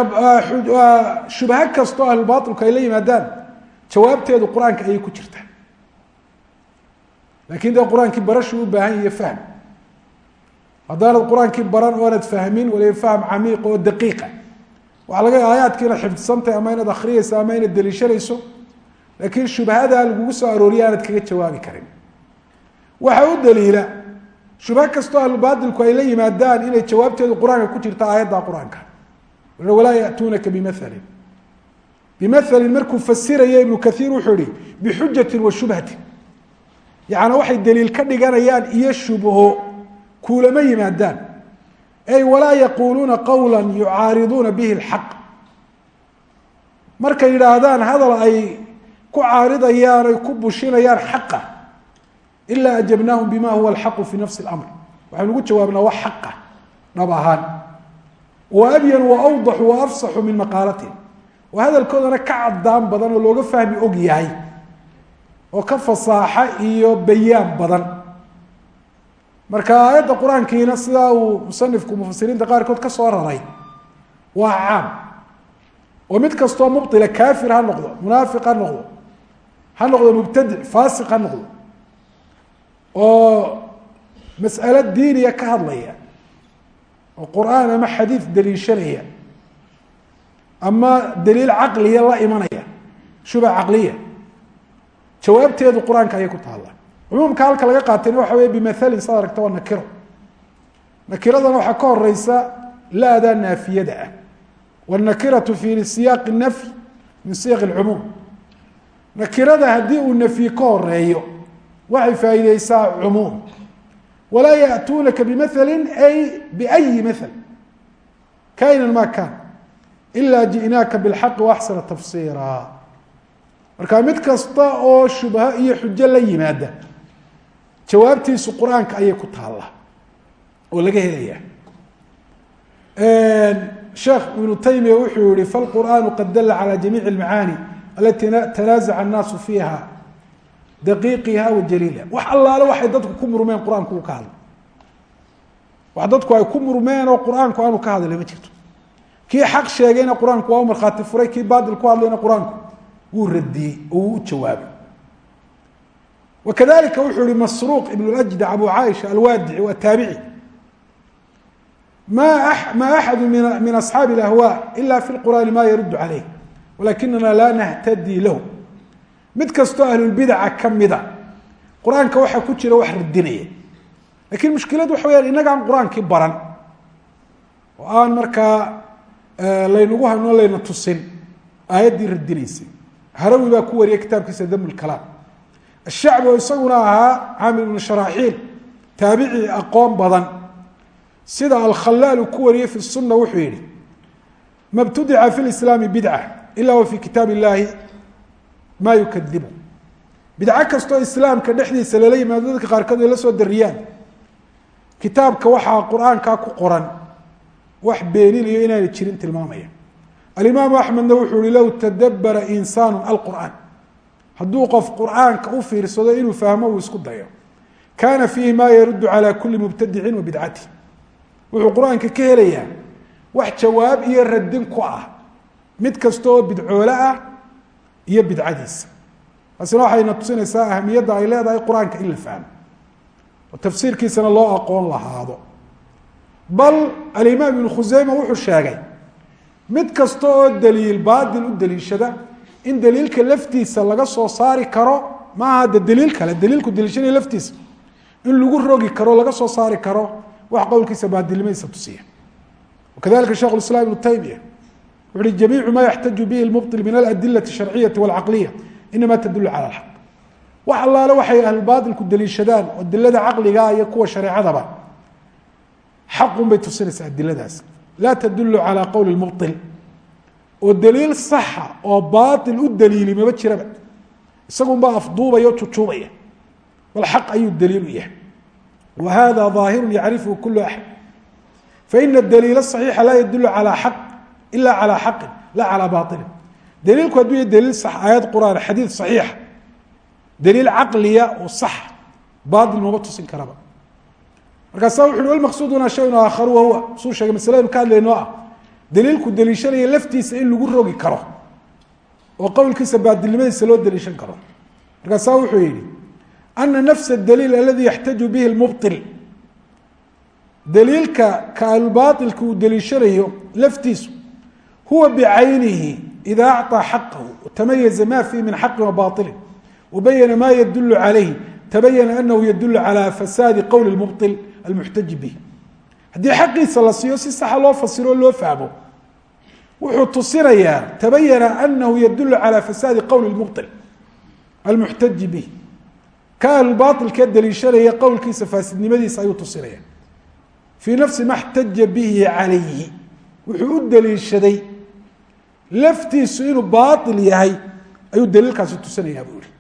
shubha kastoo ahlubaailku ay la yimaadaan jawaabteedu qur'aanka ayay ku jirtaa. Lakin dee qur'aankii barashuu u baahan yahiyo fahm haddaanad qur'aankii baran oonad fahmin waliba fahm camiiq oo daqiiqa. Waxaa laga aayaadka inaad ama inaad akriyeyso ama inaad deliishanayso laakiin shubhada lagugu soo arooriya aanad kaga jawaabi karin. Waxa u daliila shubha kastoo ahlubaatilku ay la yimaadaan inay jawaabteedu qur'aanka ku jirta aayadda qur'aanka. Walaa yatuunaka bimalin bimalin markuu fasiraya ibnu kaiir wuxuu ihi bixujatin wa shubhatin. Yaani waxay daliil ka dhiganayaan iyo shubho kuulama yimaadaan. Ay walaa yaquuluuna qawla yucaariduuna bihi lxaq markay yidhaahdaan hadal ay ku caaridayaan ay ku bushinayaan xaqa. Ilaa ajabnaahum bima huwa alxaqu fi nafsi اlamr waxaynu ugu jawaabnaa wax xaqa dhab ahaan. Wa abyan wa awdaxu wa afsaxu min maqaalatihim oo hadalkoodana ka cadaan badan oo looga fahmi og yahay oo ka fasaaxa iyo bayaan badan. Marka aayadda qur'aankiina sidaa uu musanifku mufasiriinta qaarkood ka soo raray waa caam. Oo mid kastoo mubila kaafir ha noqdo munaafiq ha noqdo ha noqdo mubtadic faasiq ha noqdo oo mas'alo diiniya ka hadlaya oo qur'aan ama xadiid daliishanaya ama daliil caqliya la imanaya shubha caqliya jawaabteedu qur'aanka ayay ku taallaa. Cumuumka halka laga qaatayna waxa wey bimathalin saad aragta waa nakiro. Nakiradana waxaa ka horeysa laadaa naafiyada ah. Wاnakiratu fi siyaaqi nafy min siyaq اlcumuum nakirada haddii uu nafyi ka horeeyo waxay faa'iideysaa cumuum. Walaa ya'tuunaka bimaelin ay biayi mael kainan maa kaan. Ilaa ji'naaka bilxaqi waaxsana tafsiira. Markaa mid kasta oo shubho iyo xujo la yimaada jawaabtiisu qur'aanka ayay ku taallaa oo laga helayaa. Sheekh ibnu taymiya wuxuu yihi falqur'aanu qad dalla calaa jamiici lmacaani alati tanaazaca annaasu fiiha daqiiqiha wa jaliiliha wax allaale waxay dadku ku murmeen qur'aanku uu ka hadlay. Wax dadku ay ku murmeen oo qur'aanku aanu ka hadlay ma jirto. Kii xaq sheegayna qur'aanku waa u markhaati furay kii baatil ku hadlayna qur'aanku wuu radiyey oo wuu u jawaabay. Wakadalika wuxuu yihi masruuq ibnulajda abu caaisha alwaadici waa taabici ma ah, ma axadu min asxaabi اlahwa ila fi lqur'aani ma yaruddu calayh walakinana laa nahtadii lahu. Mid kastoo ahlulbidaca kamida qur'aanka waxaa ku jira wax radinaya. Lakin mushkiladu waxa weyaan inagaan qur'aankii baran oo aan markaa laynagu hanoo layna tusin aayaddii radinaysay harawi baa ku wariyay kitaabkiisa dam ashacbi oo isaguna ahaa caamir ibnu sharaaxiil taabici aqoon badan. Sida alkhalaal uu ku wariyey fi sunna wuxuu yihi ma btudica fi lislaami bidca ila wa fi kitaab illahi ma yukadibu bidco kastoo islaamka dhexdiisa lala yimaado dadka qaarkood ay la soo dariyaan kitaabka waxaa qur'aankaa ku qoran wax beeninayo inaanay jirin tilmaamaya alimaamu axmedna wuxuu yihi low tadabara insaanu alqur'aan hadduu qof qur'aanka u fiirsado inuu fahmo uu isku dayo kaana fiihi ma yaruddu calى kuli mubtadicin wa bidcati wuxuu qur'aanka ka helayaa wax jawaab iyo radin ku ah mid kasta oo bidcoole ah iyo bidcadiisa. Taasina waxayna tusinaysaa ahamiyadda ay leedahay qur'aanka in la fahmo oo tafsiirkiisana loo aqoon lahaado. Bal alimaam ibnu khuseyma wuxuu sheegay mid kasta oo daliil baatil u daliishada in daliilka laftiisa laga soo saari karo maaha de daliil kale daliilku daliishanaya laftiisa in lagu rogi karo laga soo saari karo wax qowlkiisa baadilnimadiisa tusiya. Wakadalika shekh islam ibnu taymiya i jamiicu ma yaxtaju bihi lmubil min aladilai sharciyai walcaqliya inama tadulu cala alaq wax allaale waxay ahlubaatilku daliishadaan oo dilada caqligaa iyo kuwa shareecadaba. Xaqun bay tusinaysaa adiladaas laa tadulu calaa qowli mubil ah oo daliil saxa oo baail u daliili maba jiraba. Isagunbaa afduubaya o jujuubaya bal xaq ayuu daliil u yahay. Wa hada aahiru yacrifuhu kulu axad faina daliil صaxiixa laa yadulu calaa xaq ila calى xaqin la calى bailin daliilku hadduu ya daliil sax aayad quraan xadiid saxiixa daliil caqliya oo sax baatil nooma tusin karaba. Markaasa wuxu uhi walmaqsuuduna shayun aakharu wahuwa suu sheegay masalada ka hadlaynoo ah. Daliilku deliishanaya laftiisa in lagu rogi karo. Oo qowlkiisa baadilnimadiisa loo daliishan karo. Markaasaa wuxuu yihi ana nafsa daliil aladi yaxtaju bihi lmubil daliilka ka albailka uu deliishanayo laftiisu huwa bicaynihi ida acطى xaqahu tamayaza ma fihi min xaqi wa baطili wabayana ma yadul calayh tabayana anahu yadul calى fasaadi qowl mubطil almuxtaji bih haddii xaqiisa la siiyo si saxa loo fasiro o loo fahmo wuxuu tusinayaa tabayana anahu yadul calى fasaadi qowl mubطil almuxtaji bih ka ahlulbailkee daliishanaya qowlkiisa faasidnimadiisa ayuu tusinaya fii nafsi ma xtaja bihi calayhi wuxuu u daliishaday laftiisu inuu baail yahay ayuu daliilkaasi tusinayaa buu ihi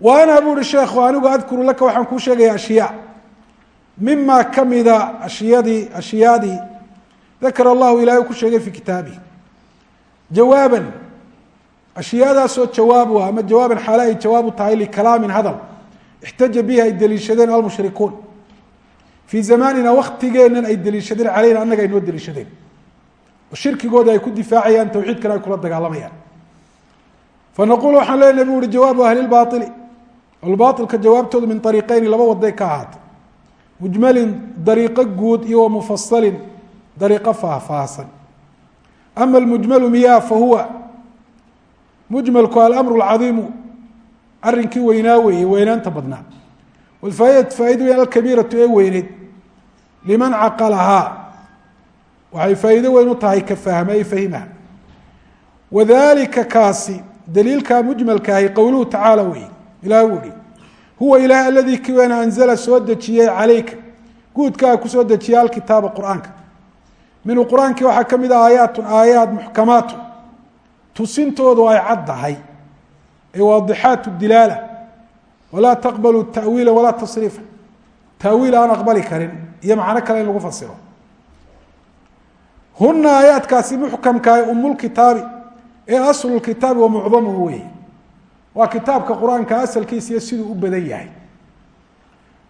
wa ana buu ihi sheekhu anigu adkuru laka waxaan kuu sheegaya ashyaa mima kamida ashiyadii ashyaadii dakara allahu ilahay ku sheegay fi kitaabihi. Jawaaban ashyaadaasoo jawaab u ama jawaaban xaale ay jawaab u tahay likalaamin hadal ixtaja bihi ay daliishadeen almushrikuun. Fii zamaanina waktigeennan ay daliishadeen caleyna annaga ay noo daliishadeen oo shirkigooda ay ku difaacayaan tawxiidkana ay kula dagaalamayaan. Fanaqul waxaan leenahy bu uhi jawaabu ahli lbaili ahlubaailka jawaabtoodu min ariiqeyni laba waday ka ahaatay. Mujmalin dariiqo guud iyo wamufasalin dariiqo faahfaahsan. Ama almujmalu miyaa fahuwa mujmalku alamru lcadiimu arrinkii weynaa weeye weynaanta badnaa. Weyn alkabiiratu ee weyneyd. Liman caqalahaa waxay faa'iido weyn u tahay ka fahma ay fahimaha wadalika kaasi daliilkaa mujmalkaahi qowluhu tacaala wey uu ihi huwa ilaah aladii kiweena anzala soo dejiyey calayka. Guudkaa ku soo dejiyay alkitaaba qur'aanka. Minhu qur'aankii waxaa ka mid ah aayaatun aayaat muxkamaatu. Tusintoodu ay cad tahay. Ay waadixaat dilaala. Walaa taqbalu tawiila walaa tasriifa. Taawiil aan aqbali karin iyo macno kale in lagu fasiro huna aayaadkaasi muxkamkaah umulkitaabi ee aslu kitaabi wa mucdamuhu wey waa kitaabka qur'aanka asalkiisa iyo siduu u badan yahay.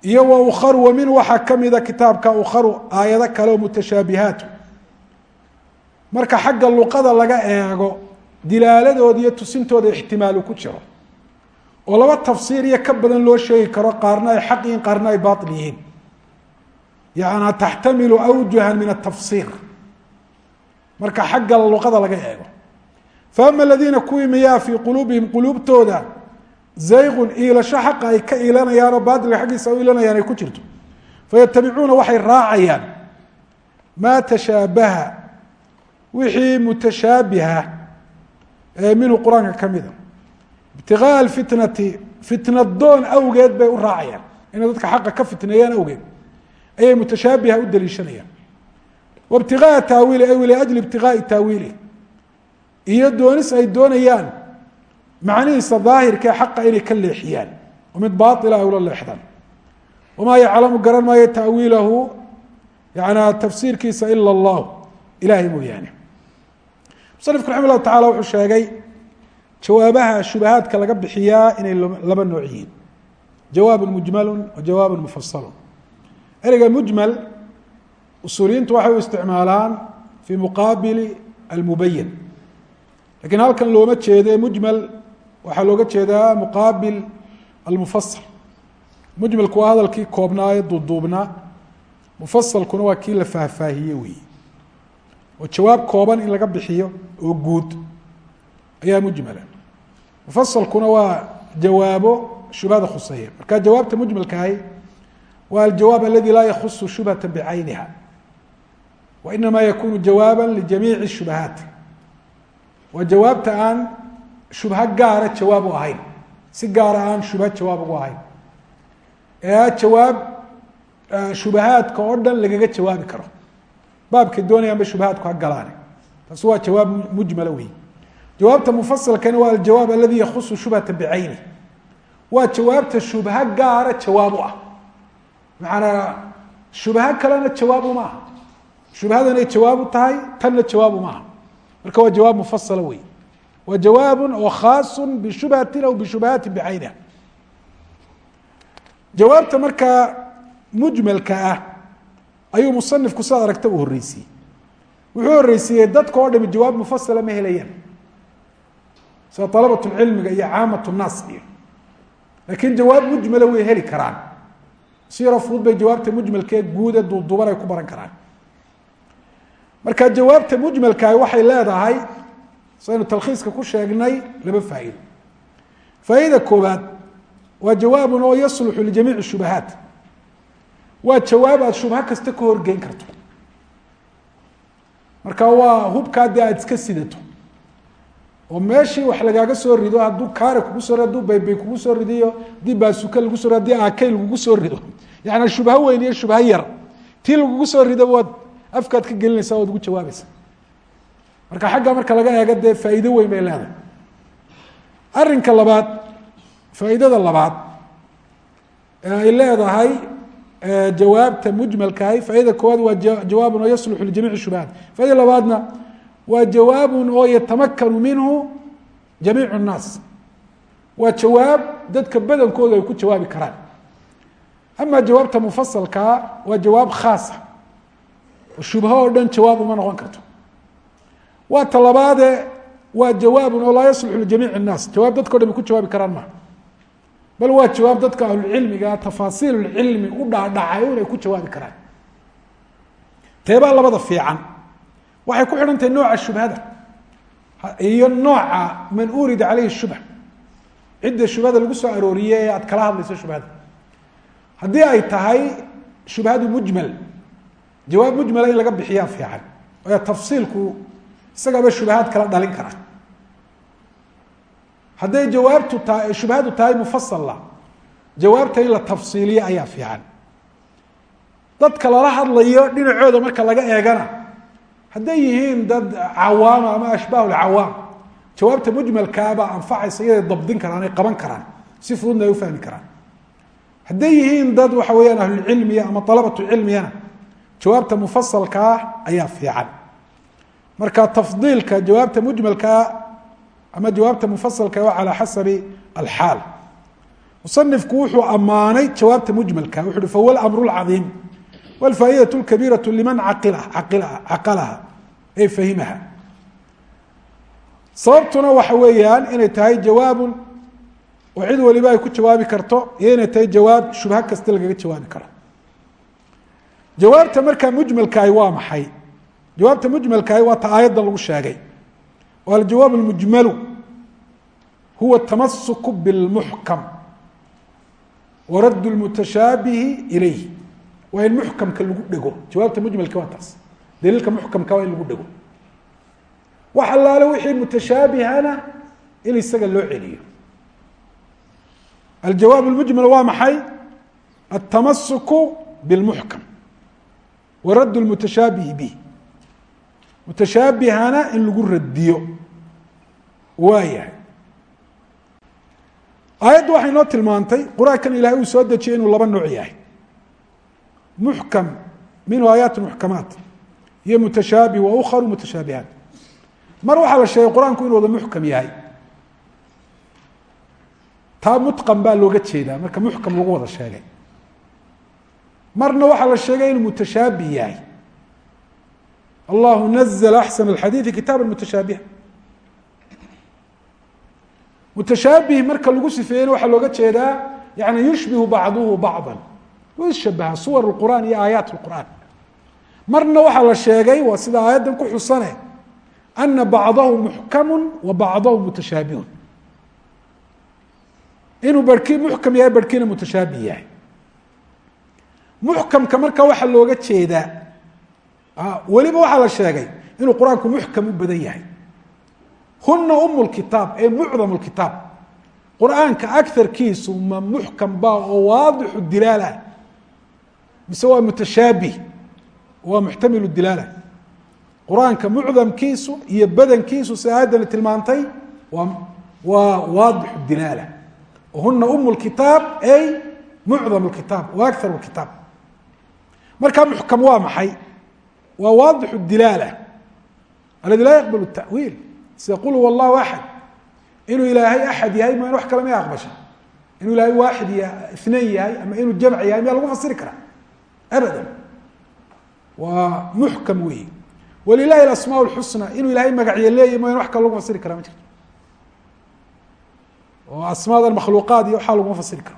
Iyo wa ukharu wa minhu waxaa kamida kitaabka ukharu aayado kale oo mutashaabihaatu marka xagga luqada laga eego dilaaladooda iyo tusintooda ixtimaalu ku jiro. Oo laba tafsiir iyo ka badan loo sheegi karo qaarna ay xaq qaarna ay baail yihiin. Yana taxtamilu awjuhan min atafsiir marka xagga luqada laga eego. Faama aladiina kuwii miyaa fii quluubihim quluubtooda zayqun iilasho xaqa ay ka iilanayaan oo baatilka xaggiisa u iilanayaan ay ku jirto. Fayatabicuuna waxay raacayaan maa tashaabaha wixii mutashaabiha ee minhu qur'aanka ka mida. Ibtigaaa alfitnati fitna doon awgeed bay u raacayaan. Inay dadka xaqa ka fitneeyaan awgeed. Ayay mutashaabiha u daliishanayaan wibtigaaa taawiili ay liajli ibtigaai taawiili iyo doonis ay doonayaan macnihiisa daahirkae xaqa inay ka leexiyaan mid baaila ay ula leexdaan wamaa yaclamu garan maayo taawiilahu yana tafsiirkiisa ila allahu ilahay mooyaane musanifku raxima llahu wuxuu sheegay jawaabaha shubahaadka laga bixiyaa inay laba nooc yihiin jawaab mujmalu wa jawaab mufasalu ereyga mujmal usuuliyiintu waxay u isticmaalaan fii muqaabili almubayin lakiin halkan looma jeedo mujmal waxaa looga jeedaa muqaabil almufasal mujmalku waa hadalkii koobnaa ee duuduubnaa mufasalkuna waa kii la faahfaahiye weeye. Oo jawaab kooban in laga bixiyo oo guud ayaa mujmala mufasalkuna waa jawaabo shubhada khuseeya. Marka jawaabta mujmalkaahi waa aljawaab aladi laa yakhusu shubhata bicayniha wa inama yakunu jawaaba lijamiici shubahaat waa jawaabta aan shubho gaara jawaab u ahayn si gaara aan shubho jawaab ugu ahayn ee a jawaab shubahaadka oo dhan lagaga jawaabi karo baabkay doonayaanba shubahaadku ha galaane taasi waa jawaab mujmala wey jawaabta mufasalkana waa aljawaab aladi yakhusu shubhata bicayni waa jawaabta shubho gaara jawaab u ah macanaa shubho kalena jawaab uma aha shubhadanay jawaab u tahay tanna jawaab uma aha marka waa jawaab mufasala wey waa jawaab oo khaasu bishubhatin aw bishubhaati bicayniha jawaabta markaa mujmalka ah ayuu musanifku sidaad aragta u horreysiyey. Wuxuu horreysiiyey dadka oo dhami jawaab mufasala ma helayaan. Sida alabat lcilmiga iyo caamat nnaas iyo. Laakiin jawaab mujmala way heli karaan. Si yaroo fudud bay jawaabta mujmalkee guude duuduuban ay ku baran karaan marka jawaabta mujmalkaah waxay leedahay saynu talkhiiska ku sheegnay laba faa'iido faa'iida koowaad waa jawaabun oo yasluxu lijamiici shubahaat. Waa jawaab aada shubha kasta ka horgeyn karto. Marka waa hubkaa dee aada iska sidato. Oo meeshii wax lagaaga soo rido hadduu kaare kugu soo haduu baybay kugu soo ridiyo haddii baasuka lagu rido haddii akay lagugu soo rido. Yaani shubha weyn iyo shubha yar. Tii lagugu soo rido waad afkaad ka gelinaysa waad ugu jawaabaysa marka xagga marka laga eego dee faa'iido weyn bay leedahay. Arrinka labaad faa'iidada labaad ee ay leedahay jawaabta mujmalkahi faaida koowaad waa jawaabun oo yasluxu lijamiici shubahaat faaida labaadna waa jawaabun oo yatamakanu minhu jamiicu nnaas. Waa jawaab dadka badankoodu ay ku jawaabi karaan. Ama jawaabta mufasalkaa waa jawaab khaasa shubho oo dhan jawaab uma noqon karto. Waa ta labaade waa jawaabun oo laa yasluxu lijamiici nnaas. Jawaab dadka o dhan ay ku jawaabi karaan maha bal waa jawaab dadka ahlucilmiga tafaasiil cilmi u dhaadhacay inay ku jawaabi karaan. Teebaa labada fiican. Waxay ku xidhan tahay nooca shubhada. Iyo nooca man urida caleyhi shubha. Cidda shubhada lagu soo arooriye ee aad kala hadlayso shubhada. Haddii ay tahay shubhadu mujmal jawaab mujmala in laga bixiyaa fiican. Ee tafsiilku isagaaba shubahaad kala dhalin kara. Hadday jawaabtu tahay shubhadu tahay mufasalla jawaabta in la tafsiiliyo ayaa fiican. Dadka lala hadlayo dhinacooda marka laga eegana hadday yihiin dad cawaama ama ashbaah lcawaam jawaabta mujmalkaabaa anfacaysa iyaday dabdin karaan ay qaban karaan si fududna ay ufahmi karaan. Hadday yihiin dad waxa weeyaan ahlulcilmiya ama alabatu cilmiyana jawaabta mufasalkaa ah ayaa fiican. Marka tafdiilka jawaabta mujmalkaa ah ama jawaabta mufasalka waa ah calaa xasabi alxaal. Musanifku wuxuu ammaanay jawaabta mujmalka wuxu uhi fahuwa lcadiim waalfaaidatu lkabiiratu liman caqalaha ay fahimaha. Sababtuna waxa weeyaan inay tahay jawaabun oo cid waliba ay ku jawaabi karto iyo inay tahay jawaab shubha kasta lagaga jawaabi karo jawaabta markaa mujmalkaahi waa maxay? Jawaabta mujmalkaahi waa ta aayaddan lagu sheegay. Oo aljawaab almujmalu. Huwa tamasuku bilmuxkam wa lmutashaabihi ilayh waa in muxkamka lagu dhego jawaabta mujmalka waa taas. Daliilka muxkamka waa in lagu dhego wax allaale wixii mutashaabihana in isaga loo celiyo. Aljawaab almujmal waa maxay? Altamasuku bilmuxkam wa radd اlmutashaabihi bih mutashaabihana in lagu radiyo. Waa yahay aayaddu waxay noo tilmaantay qur'aankan ilahay uu soo dejiyay inuu laba nooc yahay. Muxkam minhu aayaat muxkamaat iyo mutashaabih wa ukharu mutashaabihaat mar waxaa la sheegay qur'aanku inuu wada muxkam yahay. Taa mutqan baa looga jeedaa marka muxkam lagu wada sheegay marna waxaa la sheegay inuu mutashaabih yahay. Allahu nazla axsan alxadiidi kitaaba mutashaabiha mutashaabih marka lagu sifeeyena waxaa looga jeedaa yani yushbihu bacduhu bacda wa ishabaha suwar qur'aan iyo aayaat qur'aan marna waxaa la sheegay waa sida aayaddan ku xusane ana bacdahu muxkamu wa bacdahu mutashaabihun. Inuu barhkii muxkam yahay barhkiina mutashaabih yahay muxkamka marka waxaa looga jeedaa weliba waxaa la sheegay inuu qur'aanku muxkam u badan yahay. Huna um kitaab ee mucdam kitaab. Qur'aanka agarkiisu ma muxkam ba oo waadixu dilaala. Mise waa mutashaabih waa muxtamilu dilaala. Qur'aanka mucdamkiisu iyo badankiisu si aayaddani tilmaantay waa waa waadixu dilaala. Huna um kitaab ay mucdam kitaab wa agar kitaab markaa muxkam waa maxay? Waa waadixu dilaala aladi laa yaqbal tawiil. Sida huwa allahu axad inuu ilaahay axad yahay ma wax kale may aqbasha inuu ilahay waaxid ya inayn yahay ama inuu jamc yahay miyaa lagu fasiri karaa? Abadan. Waa muxkam weyi walilahi asmaa lxusna inuu ilahay magacyo leeyahy mooyan wax kale lagu fasiri karaa ma jirto. Oo asmaada makhluuqaad iyo waxaa laguma fasiri karo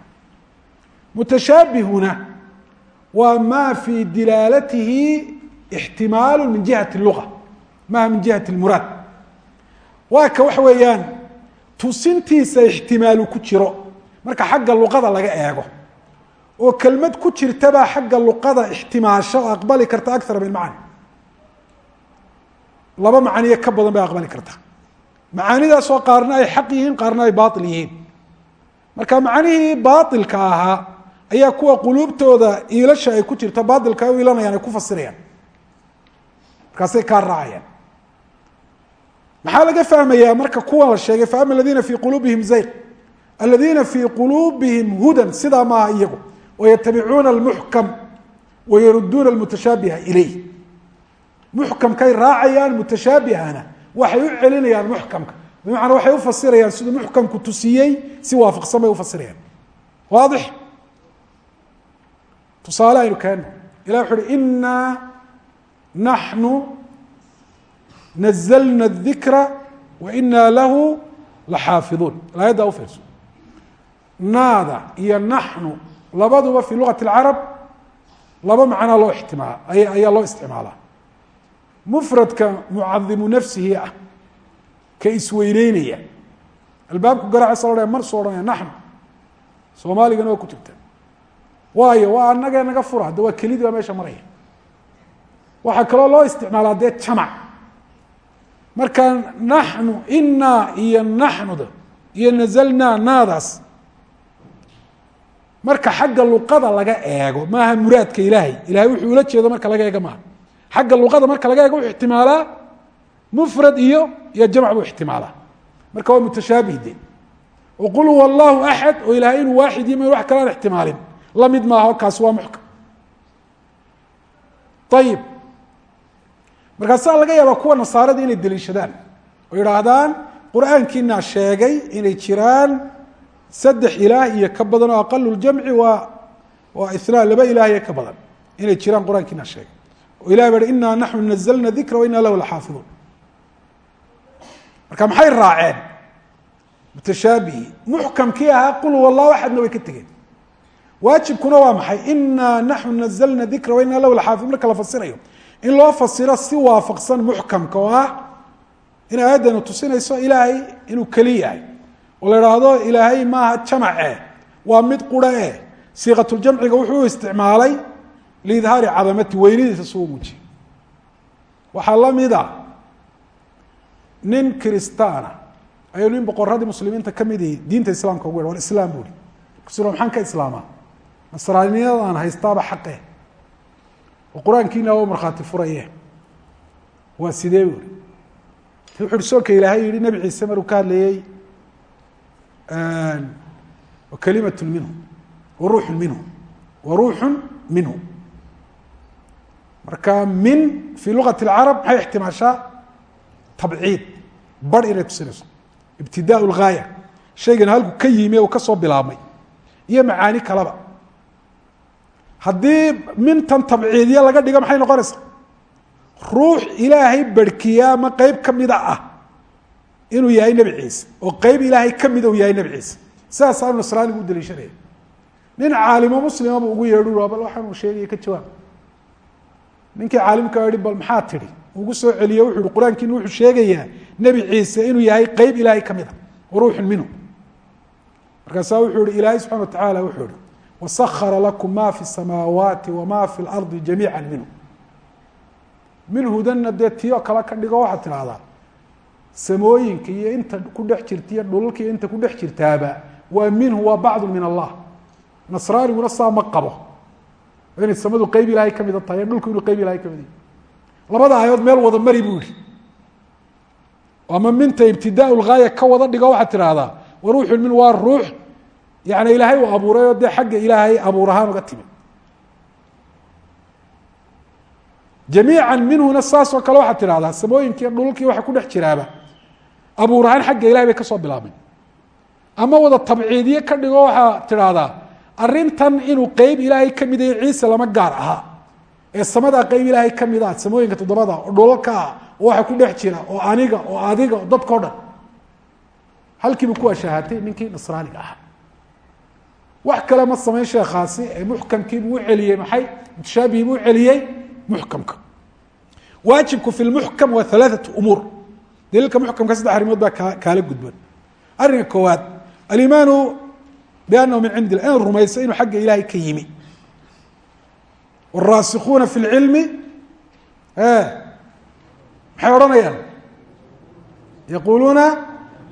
mutashaabihuna waa ma fi dilaalatihi ixtimaalu min jihati luga maha min jihati muraad waa ka waxa weeyaan tusintiisa ixtimaalu ku jiro. Marka xagga luqada laga eego oo kelmad ku jirtabaa xagga luqada ixtimaasho oo aqbali karta akara min macani. Laba macaniyo ka badan bay aqbali karta. Macaanidaasoo qaarna ay xaq yihiin qaarna ay baail yihiin. Marka macnihii baailka ahaa ayaa kuwa quluubtooda iilasha ay ku jirto baailka ay u ilanayaan ay ku fasirayaan. Markaasay kaa raacayaan. Maxaa laga fahmayaa? Marka kuwan la sheegay faama aladiina fii quluubihim zayq aladiina fii quluubihim hudan sidaa maaha iyagu. Wayatabicuuna almuxkam wayaruduuna almutashaabiha ilayh muxkamkay raacayaan mutashaabihana waxay u celinayaan muxkamka bimacnaa waxay ufasirayaan siduu muxkamku tusiyey si waafaqsan bay ufasirayaan waadix tusaale aynu keeno ilah wuxu uhi inaa naxnu nazlna الdikra wa inaa lahu laxaafiظuun aayaddaa ufiirso naada iyo naxnu labaduba fi lugati اlcarab laba macnaa loo ixtimaala ayaa loo isticmaalaa mufradka mucadimu nafsihi ah ka isweyneynaya albaabku garaaca lo mar soo odhanaya naxnu soomaaligana waa ku jirta waayo waa anagee naga fura. Hadda waa kelidii baa meesha maraya. Waxaa kaloo loo isticmaalaa dee jamac. Marka naxnu inaa iyo naxnuda iyo nazalnaa naadaas. Marka xagga luqada laga eego maaha muraadka ilaahay. Ilahay wuxuu ula jeedo marka laga eego maaha. Xagga luqada marka laga eego wuxuu ixtimaalaa. Mufrad iyo iyo jamc buu ixtimaalaa. Marka waa mutashaabih de. Oo qul huwa allahu axad oo ilahay inuu waaxid yimi wax kale aan ixtimaalin la mid maaha kaasi waa muxkam ayib markaasaa laga yaabaa kuwa nasaarada inay deliishadaan oo yidhaahdaan qur'aankiinaa sheegay inay jiraan saddex ilaah iyo ka badan oo aqalu ljamci waa waa inaa laba ilaah iyo ka badan inay jiraan qur'aankiinaa sheegay. Oo ilahi ba hi inaa naxnu nazalna dikra wa lahu laxaafiduun marka maxay raaceen? Mutashaabihi muxkamkii ahaa qul huwa allahu axadna way ka tegeen waajibkuna waa maxay? Inaa naxnu nazalna dikra wa inaa lahu laxaafidun marka la fasirayo in loo fasiro si waafaqsan muxkamka oo ah in aayaddanu tusinayso ilaahay inuu keli yahay. Oo la idhaahdo ilaahay maaha jamace waa mid qura e siiqatuljamciga wuxuu isticmaalay liidhaari cadamati weynidiisa suu muujiyey. Waxaa la mid a nin kristaana ayuu nin boqoradii muslimiinta kamidii diinta islaamka ugu yah war islaam buuri kasuro maxaan ka islaamaa nasraaniyadaan haystaaba xaqe. Oo qur'aankiina waa markhaati furaye. Waa sidee buuri ti wuxu uhi soonka ilaahay yihi nebi ciise maruu ka hadlayey wa kalimatun minhu wa ruuxun minhu wa ruuxun minhu. Marka min fii lugati اlcarab maxay ixtimaashaa? Tabciid bar inay tusinayso. Ibtidaa lgaaya shaygan halku ka yimi ka soo bilaabmay. Iyo macaani kaleba haddii mintan tabciidya laga dhigo maxay noqonaysaa? Ruux ilaahay barhkiya ama qeyb kamida ah inuu yahay nebi ciise. Oo qeyb ilaahay kamida uu yahay nebi ciise. Sidaasaa nasraanigu u daliishanaya nin caalimo muslimaba ugu yeedhu bal waxaanu sheegaya ka jawaab. Ninkii caalimka yihi bal maxaa tidhi? Ugu soo celiye wuxu uhi qur'aankiina wuxuu sheegayaa nebi ciise inuu yahay qeyb ilaahay ka mid a ruuxun minhu markaasaa wuxuu ihi ilaahay subxana wa tacaala wuxuu ihi wasahara lakum ma fi samaawaati wama fi lardi jamiica minhu minhudanna dee tiyo kale ka dhigo waxaad tidhahdaa samooyinka iyo inta ku dhex jirta dhulalka iyo inta ku dhex jirtaaba waa minhu waa bacdu min allah nasraaniguna saa ma qabo inay samadu qeyb ilaahay kamida tahay dhulku inuu qeyb ilahay ka mid yahy labada aayadood meel wada mari buu yihi ama minta ibtidaa lgaaya ka wada dhigo waxaad tidhaahdaa wa ruuxun min waa ruux yani ilaahay uu abuuray oo dee xagga ilaahay abuur ahaan uga timi jamiica minhuna saasoo kale waxaad tidhahdaa samooyinkii dhulalkii waxa ku dhex jiraaba abuur ahaan xagga ilahay bay ka soo bilaabmeen. Ama wada tabciidiye ka dhigo waxaa tidhaahdaa arrintan inuu qeyb ilaahay ka mid yahay ciise lama gaar ahaa ee samadaa qeyb ilaahay ka mid ah samooyinka toddobada oo dhulalka ah waxa ku dhex jira oo aniga oo adiga oo dadkao dhan. Halkiibu ku ashaahatay ninkii nasraaniga ahaa wax kale ma samayn sheekaasi muxkamkiibuu uceliyey maxay? Mutashaabihiibuu uceliyey muxkamka. Waajibku fi lmuxkam waa alaaat umuur. Daliilka muxkamka saddex arrimood baa kaala gudban arrinka koowaad alimaanu bianahu min cindi ila inaad inuu xagga ilaahay ka yimi. Waraasikuuna fi lcilmi eh, maxay odhanayaan? Yaquuluuna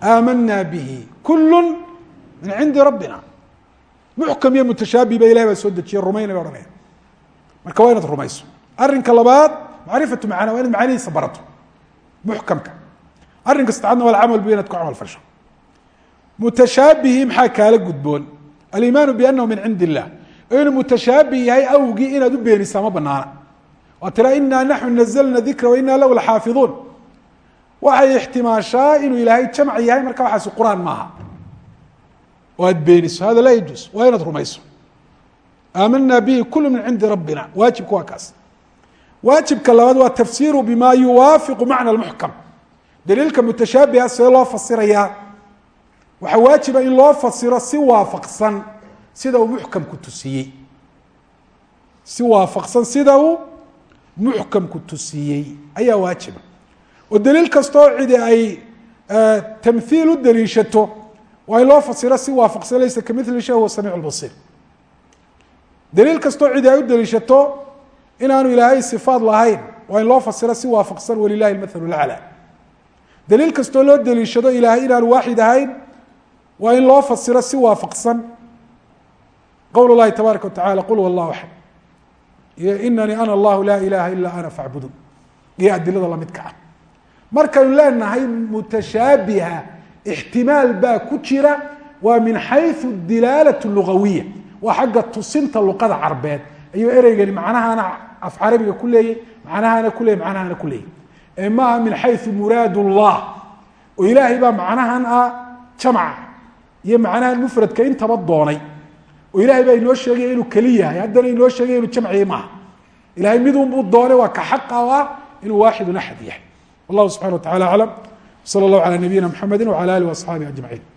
aamana bihi kulu min cindi rabbina muxkam iyo mutashaabi ba ilahay baa soo dejiye rumayna bay ohanayaan marka waa inaad rumayso. Arrinka labaad macrifatu macana waa inaad macanihiisa barato. Muxkamka. Arrinka saddexaadna waa alcamal bu inaad ku camal fasho. Mutashaabihi maxaa kaala gudboon? Alimaanu bianahu min cindi illah inuu mutashaabih yahay awgii inaad u beenisaa ma banaana waa tira inaa naxnu nazalna dikra wa lahu laxaafiduun. Waxay ixtimaashaa inuu ilaahay jamc yahay marka waxaasi qur'aan maaha oo aad beeniso hada laa yajuus waa inaad rumayso aamanaa bihi kulu min cindi rabbina waajibka waa kaas waajibka labaad waa tafsiru bima yuwaafiqu macna lmuxkam daliilka mutashaabiha see loo fasirayaa waxaa waajiba in loo fasiro si waafaqsan sida uu muxkamku tusiyey si waafaqsan sida uu muxkamku tusiyey ayaa waajiba oo daliil kastoo cidi ay tamhiil u daliishato waa in loo fasiro si waafaqsan laysa kamili shay huwa samiic lbasiir daliil kastoo cidi ay u daliishato inaanu ilaahay sifaad lahayn waa in loo fasiro si waafaqsan walilahi lmathalu laclى daliil kastoo loo daliishado ilaahay inaanu waaxid ahayn waa in loo fasiro si waafaqsan. Qowl اllahi tabaaraka wa tacala qul wallahu axad. Iyo inanii ana allahu laa ilaha ila ana facbudun iyo adilada lamidka ah. Markaynu leenahay mutashaabiha ixtimaal baa ku jira waa min xayu dilaala lugawiya. Waa xagga tusinta luqada carbeed. Ayuu ereygani macnahana af carabiga ku leeyey macnahana ku leey macnahana ku leeyey ee maaha min xayu muraad llah oo ilaahay baa macnahan ah jamca. Iyo macnahan mufradka intaba doonay. Oo ilahay baa inoo sheegaya inuu keli yahay. Haddana inoo sheegaya inuu jamcigi maaha ilahay midunbuu doonay waa ka xaq slى اllah alى nabiyina mxamedi wعalى alih وaصxaabihi aجmaعin